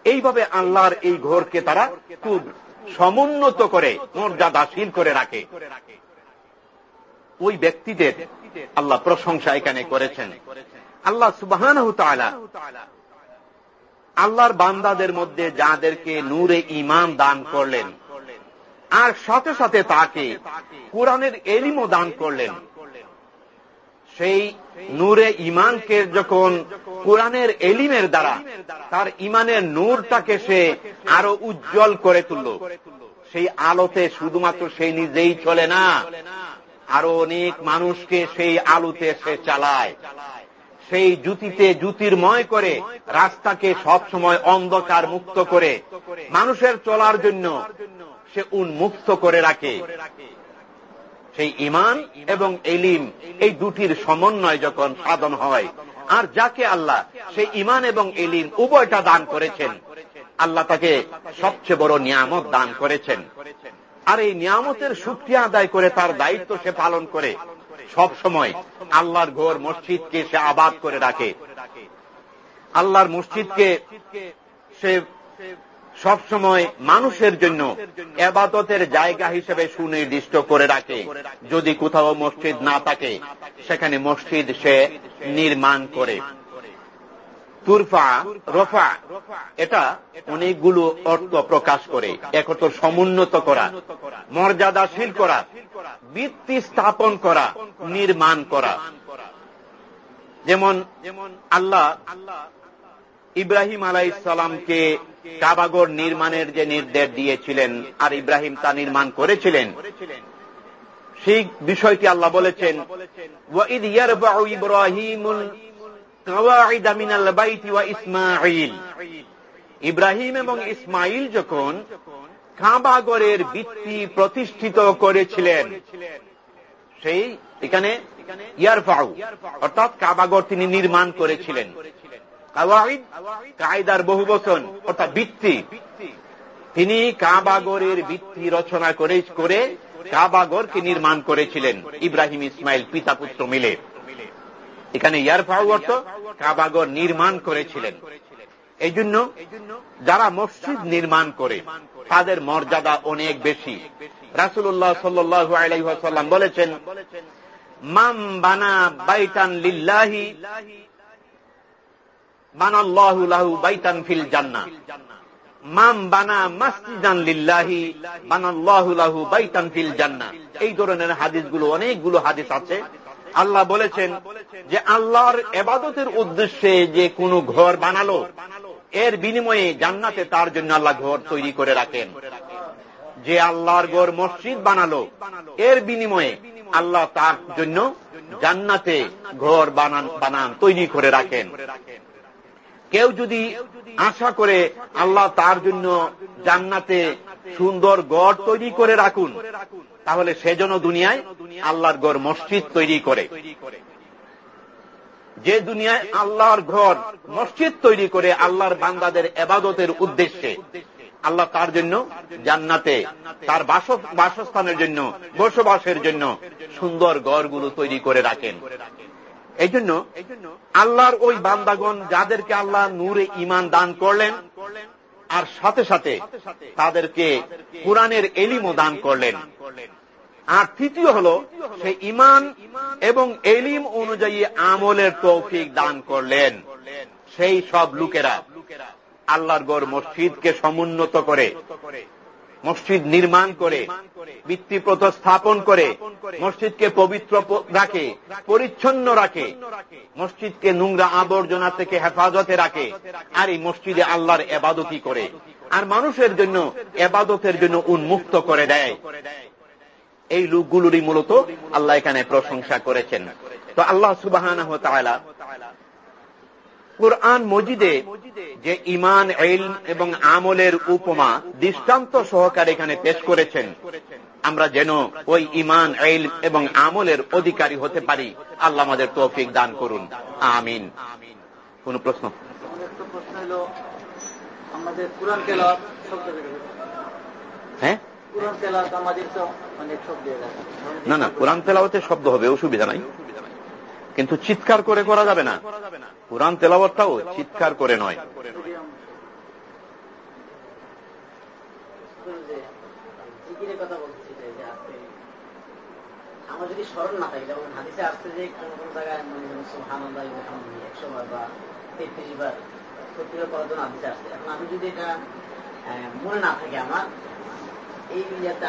এইভাবে আল্লাহর এই ঘরকে তারা খুব সমুন্নত করে, মর্যাদাশীল করে রাখে। ওই ব্যক্তিদের আল্লাহ প্রশংসা এখানে করেছেন। আল্লাহ সুবাহ আল্লাহর বান্দাদের মধ্যে যাদেরকে নূরে ইমান দান করলেন, আর সাথে সাথে তাকে কোরআনের এলিমও দান করলেন। সেই নূরে ইমানকে যখন কোরআনের এলিমের দ্বারা তার ইমানের নূরটাকে সে আরও উজ্জ্বল করে তুলল। সেই আলোতে শুধুমাত্র সেই নিজেই চলে না, আরও অনেক মানুষকে সেই আলোতে সে চালায়। সেই জুতিতে জুতির্ময় করে রাস্তাকে সব সময় অন্ধকার মুক্ত করে মানুষের চলার জন্য সে উন্মুক্ত করে রাখে। সেই ইমান এবং এলিম এই দুটির সমন্বয় যখন সাধন হয় আর যাকে আল্লাহ সেই ইমান এবং এলিম উভয়টা দান করেছেন, আল্লাহ তাকে সবচেয়ে বড় নিয়ামত দান করেছেন। আর এই নিয়ামতের সুক্রিয়া আদায় করে তার দায়িত্ব সে পালন করে। সব সময় আল্লাহর ঘোর মসজিদকে সে আবাদ করে রাখে। আল্লাহর মসজিদকে সে সব সময় মানুষের জন্য এবাদতের জায়গা হিসেবে সুনির্দিষ্ট করে রাখে। যদি কোথাও মসজিদ না থাকে, সেখানে মসজিদ সে নির্মাণ করে। তুরফা, রফা, এটা অনেকগুলো অর্থ প্রকাশ করে। একত্র সমুন্নত করা, মর্যাদাশীল করা বৃত্তি স্থাপন করা, নির্মাণ করা। যেমন যেমন আল্লাহ আল্লাহ ইব্রাহিম আলাই সালামকে কাবাগর নির্মাণের যে নির্দেশ দিয়েছিলেন, আর ইব্রাহিম তা নির্মাণ করেছিলেন। সেই বিষয়টি আল্লাহ বলেছেন ইব্রাহিম এবং ইসমাইল যখন কাবাগরের ভিত্তি প্রতিষ্ঠিত করেছিলেন, সেই এখানে ইয়ারফাউ অর্থাৎ কাবাগর তিনি নির্মাণ করেছিলেন। কায়দার বহু বচন অর্থাৎ ভিত্তি। তিনি কাবাগরের ভিত্তি রচনা করে করে কাবাগরকে নির্মাণ করেছিলেন। ইব্রাহিম ইসমাইল পিতা পুত্র মিলে। এখানে ইয়ার অর্থ কাবাগর নির্মাণ করেছিলেন। এই জন্য যারা মসজিদ নির্মাণ করে, তাদের মর্যাদা অনেক বেশি। রাসুল্লাহ সাল্লু আলাইসাল্লাম বলেছেন মাম বানা বাইতান লিল্লাহি এই ধরনের হাদিসগুলো, অনেকগুলো হাদিস আছে। আল্লাহ বলেছেন যে আল্লাহর এবাদতের উদ্দেশ্যে যে কোনো ঘর বানালো, এর বিনিময়ে জান্নাতে তার জন্য আল্লাহ ঘর তৈরি করে রাখেন। যে আল্লাহর ঘর মসজিদ বানালো, এর বিনিময়ে আল্লাহ তার জন্য জান্নাতে ঘর বানান বানান, তৈরি করে রাখেন। কেউ যদি আশা করে আল্লাহ তার জন্য জান্নাতে সুন্দর গড় তৈরি করে রাখুন, তাহলে সেজন্য দুনিয়ায় আল্লাহর গড় মসজিদ তৈরি করে। যে দুনিয়ায় আল্লাহর ঘর মসজিদ তৈরি করে আল্লাহর বান্দাদের এবাদতের উদ্দেশ্যে, আল্লাহ তার জন্য জান্নাতে, তার বাসস্থানের জন্য, বসবাসের জন্য সুন্দর গড়গুলো তৈরি করে রাখেন। এই জন্য আল্লাহর ওই বান্দাগণ যাদেরকে আল্লাহ নূরে ইমান দান করলেন, আর সাথে সাথে তাদেরকে কোরআনের এলিমও দান করলেন। আর তৃতীয় হল, সে ইমান এবং এলিম অনুযায়ী আমলের তৌফিক দান করলেন। সেই সব লোকেরা আল্লাহর গড় মসজিদকে সমুন্নত করে মসজিদ নির্মাণ করে ভিত্তিপ্রত স্থাপন করে, মসজিদকে পবিত্র রাখে, পরিচ্ছন্ন রাখে, মসজিদকে নোংরা আবর্জনা থেকে হেফাজতে রাখে, আর এই মসজিদে আল্লাহর এবাদতি করে। আর মানুষের জন্য এবাদতের জন্য উন্মুক্ত করে দেয়। এই লোকগুলোরই মূলত আল্লাহ এখানে প্রশংসা করেছেন। তো আল্লাহ সুবাহ কোরআন মজিদে যে ইমান এলম এবং আমলের উপমা দৃষ্টান্ত সহকারে এখানে পেশ করেছেন আমরা যেন ওই ইমান এল এবং আমলের অধিকারী হতে পারি। আল্লাহ আমাদের তৌফিক দান করুন। আমিন। কোন প্রশ্ন? আমাদের কোরআন হ্যাঁ? না না কোরআন তেলাওয়াতে শব্দ হবে অসুবিধা নাই। কিন্তু চিৎকার করে করা যাবে না। কোরআন তেলাওয়াতটাও চিৎকার করে নয়। আমার যদি স্মরণ না থাকে যেমন হাদিসে আসছে যে কোন জায়গায় তেত্রিশ বার এখন আমি যদি এটা মনে না থাকে আমার, এই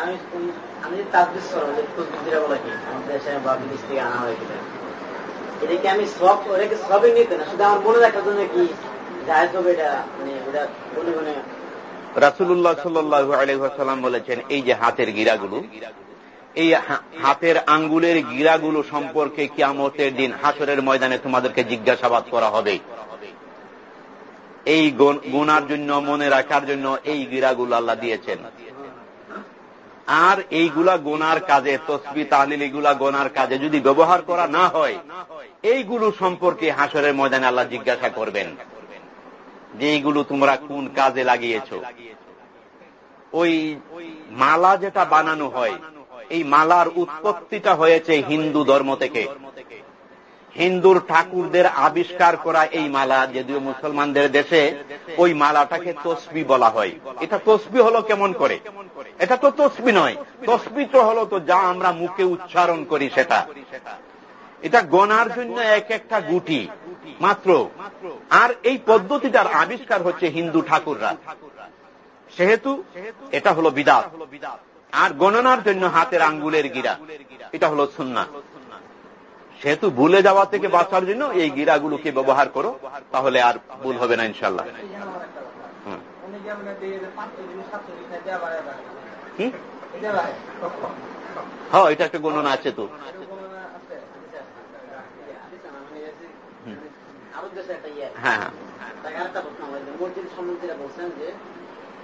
আমি আমি যদি স্মরণ যে বলা কি, আমাদের দেশে বা বিদেশ থেকে আনা হয় এটাকে আমি সব ওটাকে সবই নিতে না, শুধু আমার মনে রাখার জন্য কি জাহেজ হবে এটা মানে ওটা মনে মনে রাসুল্লাহ সাল্লু আলহাম বলেছেন, এই যে হাতের গিরাগুলো, এই হাতের আঙ্গুলের গিরাগুলো সম্পর্কে কিয়ামতের দিন হাসরের ময়দানে তোমাদেরকে জিজ্ঞাসাবাদ করা হবে। এই গুনার জন্য, মনে রাখার জন্য এই গিরাগুলো আল্লাহ দিয়েছেন। আর এইগুলা গোনার কাজে, তসবি তাহলিল এগুলা গোনার কাজে যদি ব্যবহার করা না হয় এইগুলো সম্পর্কে হাসরের ময়দানে আল্লাহ জিজ্ঞাসা করবেন যে এইগুলো তোমরা কোন কাজে লাগিয়েছ? ওই মালা যেটা বানানো হয়, এই মালার উৎপত্তিটা হয়েছে হিন্দু ধর্ম থেকে। হিন্দুর ঠাকুরদের আবিষ্কার করা এই মালা, যদিও মুসলমানদের দেশে ওই মালাটাকে তসবি বলা হয়। এটা তসবি হলো কেমন করে? এটা তো তসবি নয়, তসবি তো হলো তো যা আমরা মুখে উচ্চারণ করি সেটা। এটা গনার জন্য এক একটা গুটি, মাত্র। আর এই পদ্ধতিটার আবিষ্কার হচ্ছে হিন্দু ঠাকুররা। সেহেতু এটা হলো বিদাত। আর গণনার জন্য হাতের আঙ্গুলের গিরা। এটা হলো সুন্না সেহেতু ভুলে যাওয়া থেকে বাঁচার জন্য এই গিরাগুলোকে ব্যবহার করো, তাহলে আর ভুল হবে না ইনশাল্লাহ হ্যাঁ এটা একটা গণনা আছে তো। হ্যাঁ। মসজিদ সম্বন্ধে বলছেন যে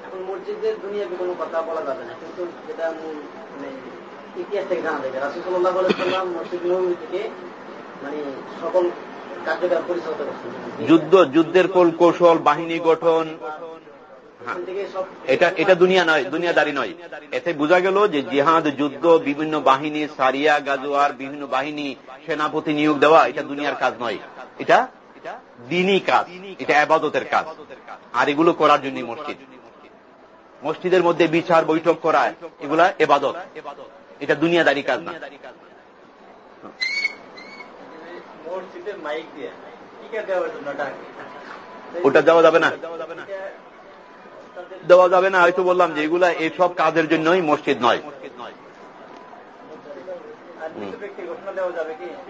এখন মসজিদের দুনিয়াকে কোনো কথা বলা যাবে না। কিন্তু যেটা মানে ইতিহাস থেকে জানা যাবে রাসুল্লাহ বলেছিলাম মসজিদ নবী থেকে মানে সকল কার্যকর পরিচালিত করছেন। যুদ্ধ যুদ্ধের কল কৌশল বাহিনী গঠন এটা এটা দুনিয়া নয় দুনিয়াদারি নয়। এতে বোঝা গেল যে জিহাদ যুদ্ধ বিভিন্ন বাহিনী সারিয়া গাজোয়ার বিভিন্ন বাহিনী সেনাপতি নিয়োগ দেওয়া এটা দুনিয়ার কাজ নয়। এটা দিনই কাজ এটা আবাদতের কাজ। আর এগুলো করার জন্য মসজিদ। মসজিদের মধ্যে বিচার বৈঠক করা এগুলা এবাদত। এটা দুনিয়াদারি কাজ না। ওটা দেওয়া যাবে না। দেওয়া যাবে না হয়তো বললাম যে এগুলা এসব কাজের জন্যই মসজিদ নয়।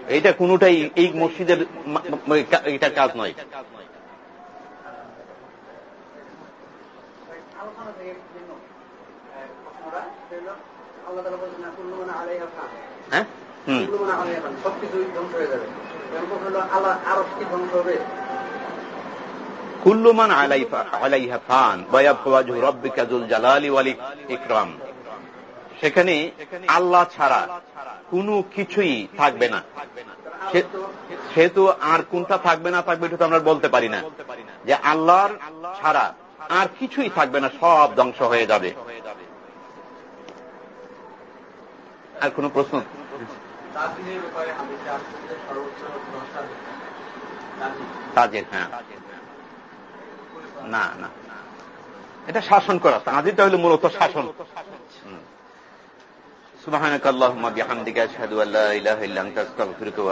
এইটা কোনটাই এই মসজিদের এটা কাজ নয়। হ্যাঁ? মানে হয়ে কুল্লুমান আলাইহা ফান বয়াবু রব্বিকা জুল জালালি ওয়ালি ইকরাম। সেখানে আল্লাহ ছাড়া কোনো কিছুই থাকবে না। সে- সেহেতু আর কোনটা থাকবে না থাকবে এটা তো আমরা বলতে পারি না। যে আল্লাহর ছাড়া আর কিছুই থাকবে না, সব ধ্বংস হয়ে যাবে। আর কোন প্রশ্ন? তাজের হ্যাঁ। না না। এটা শাসন করা। তাজিরটা হলো মূলত শাসন। সুবহানাকাল্লাহুম্মা বিহামদিকা আশহাদু আল্লা ইলাহা ইল্লা আনতা আস্তাগফিরুকা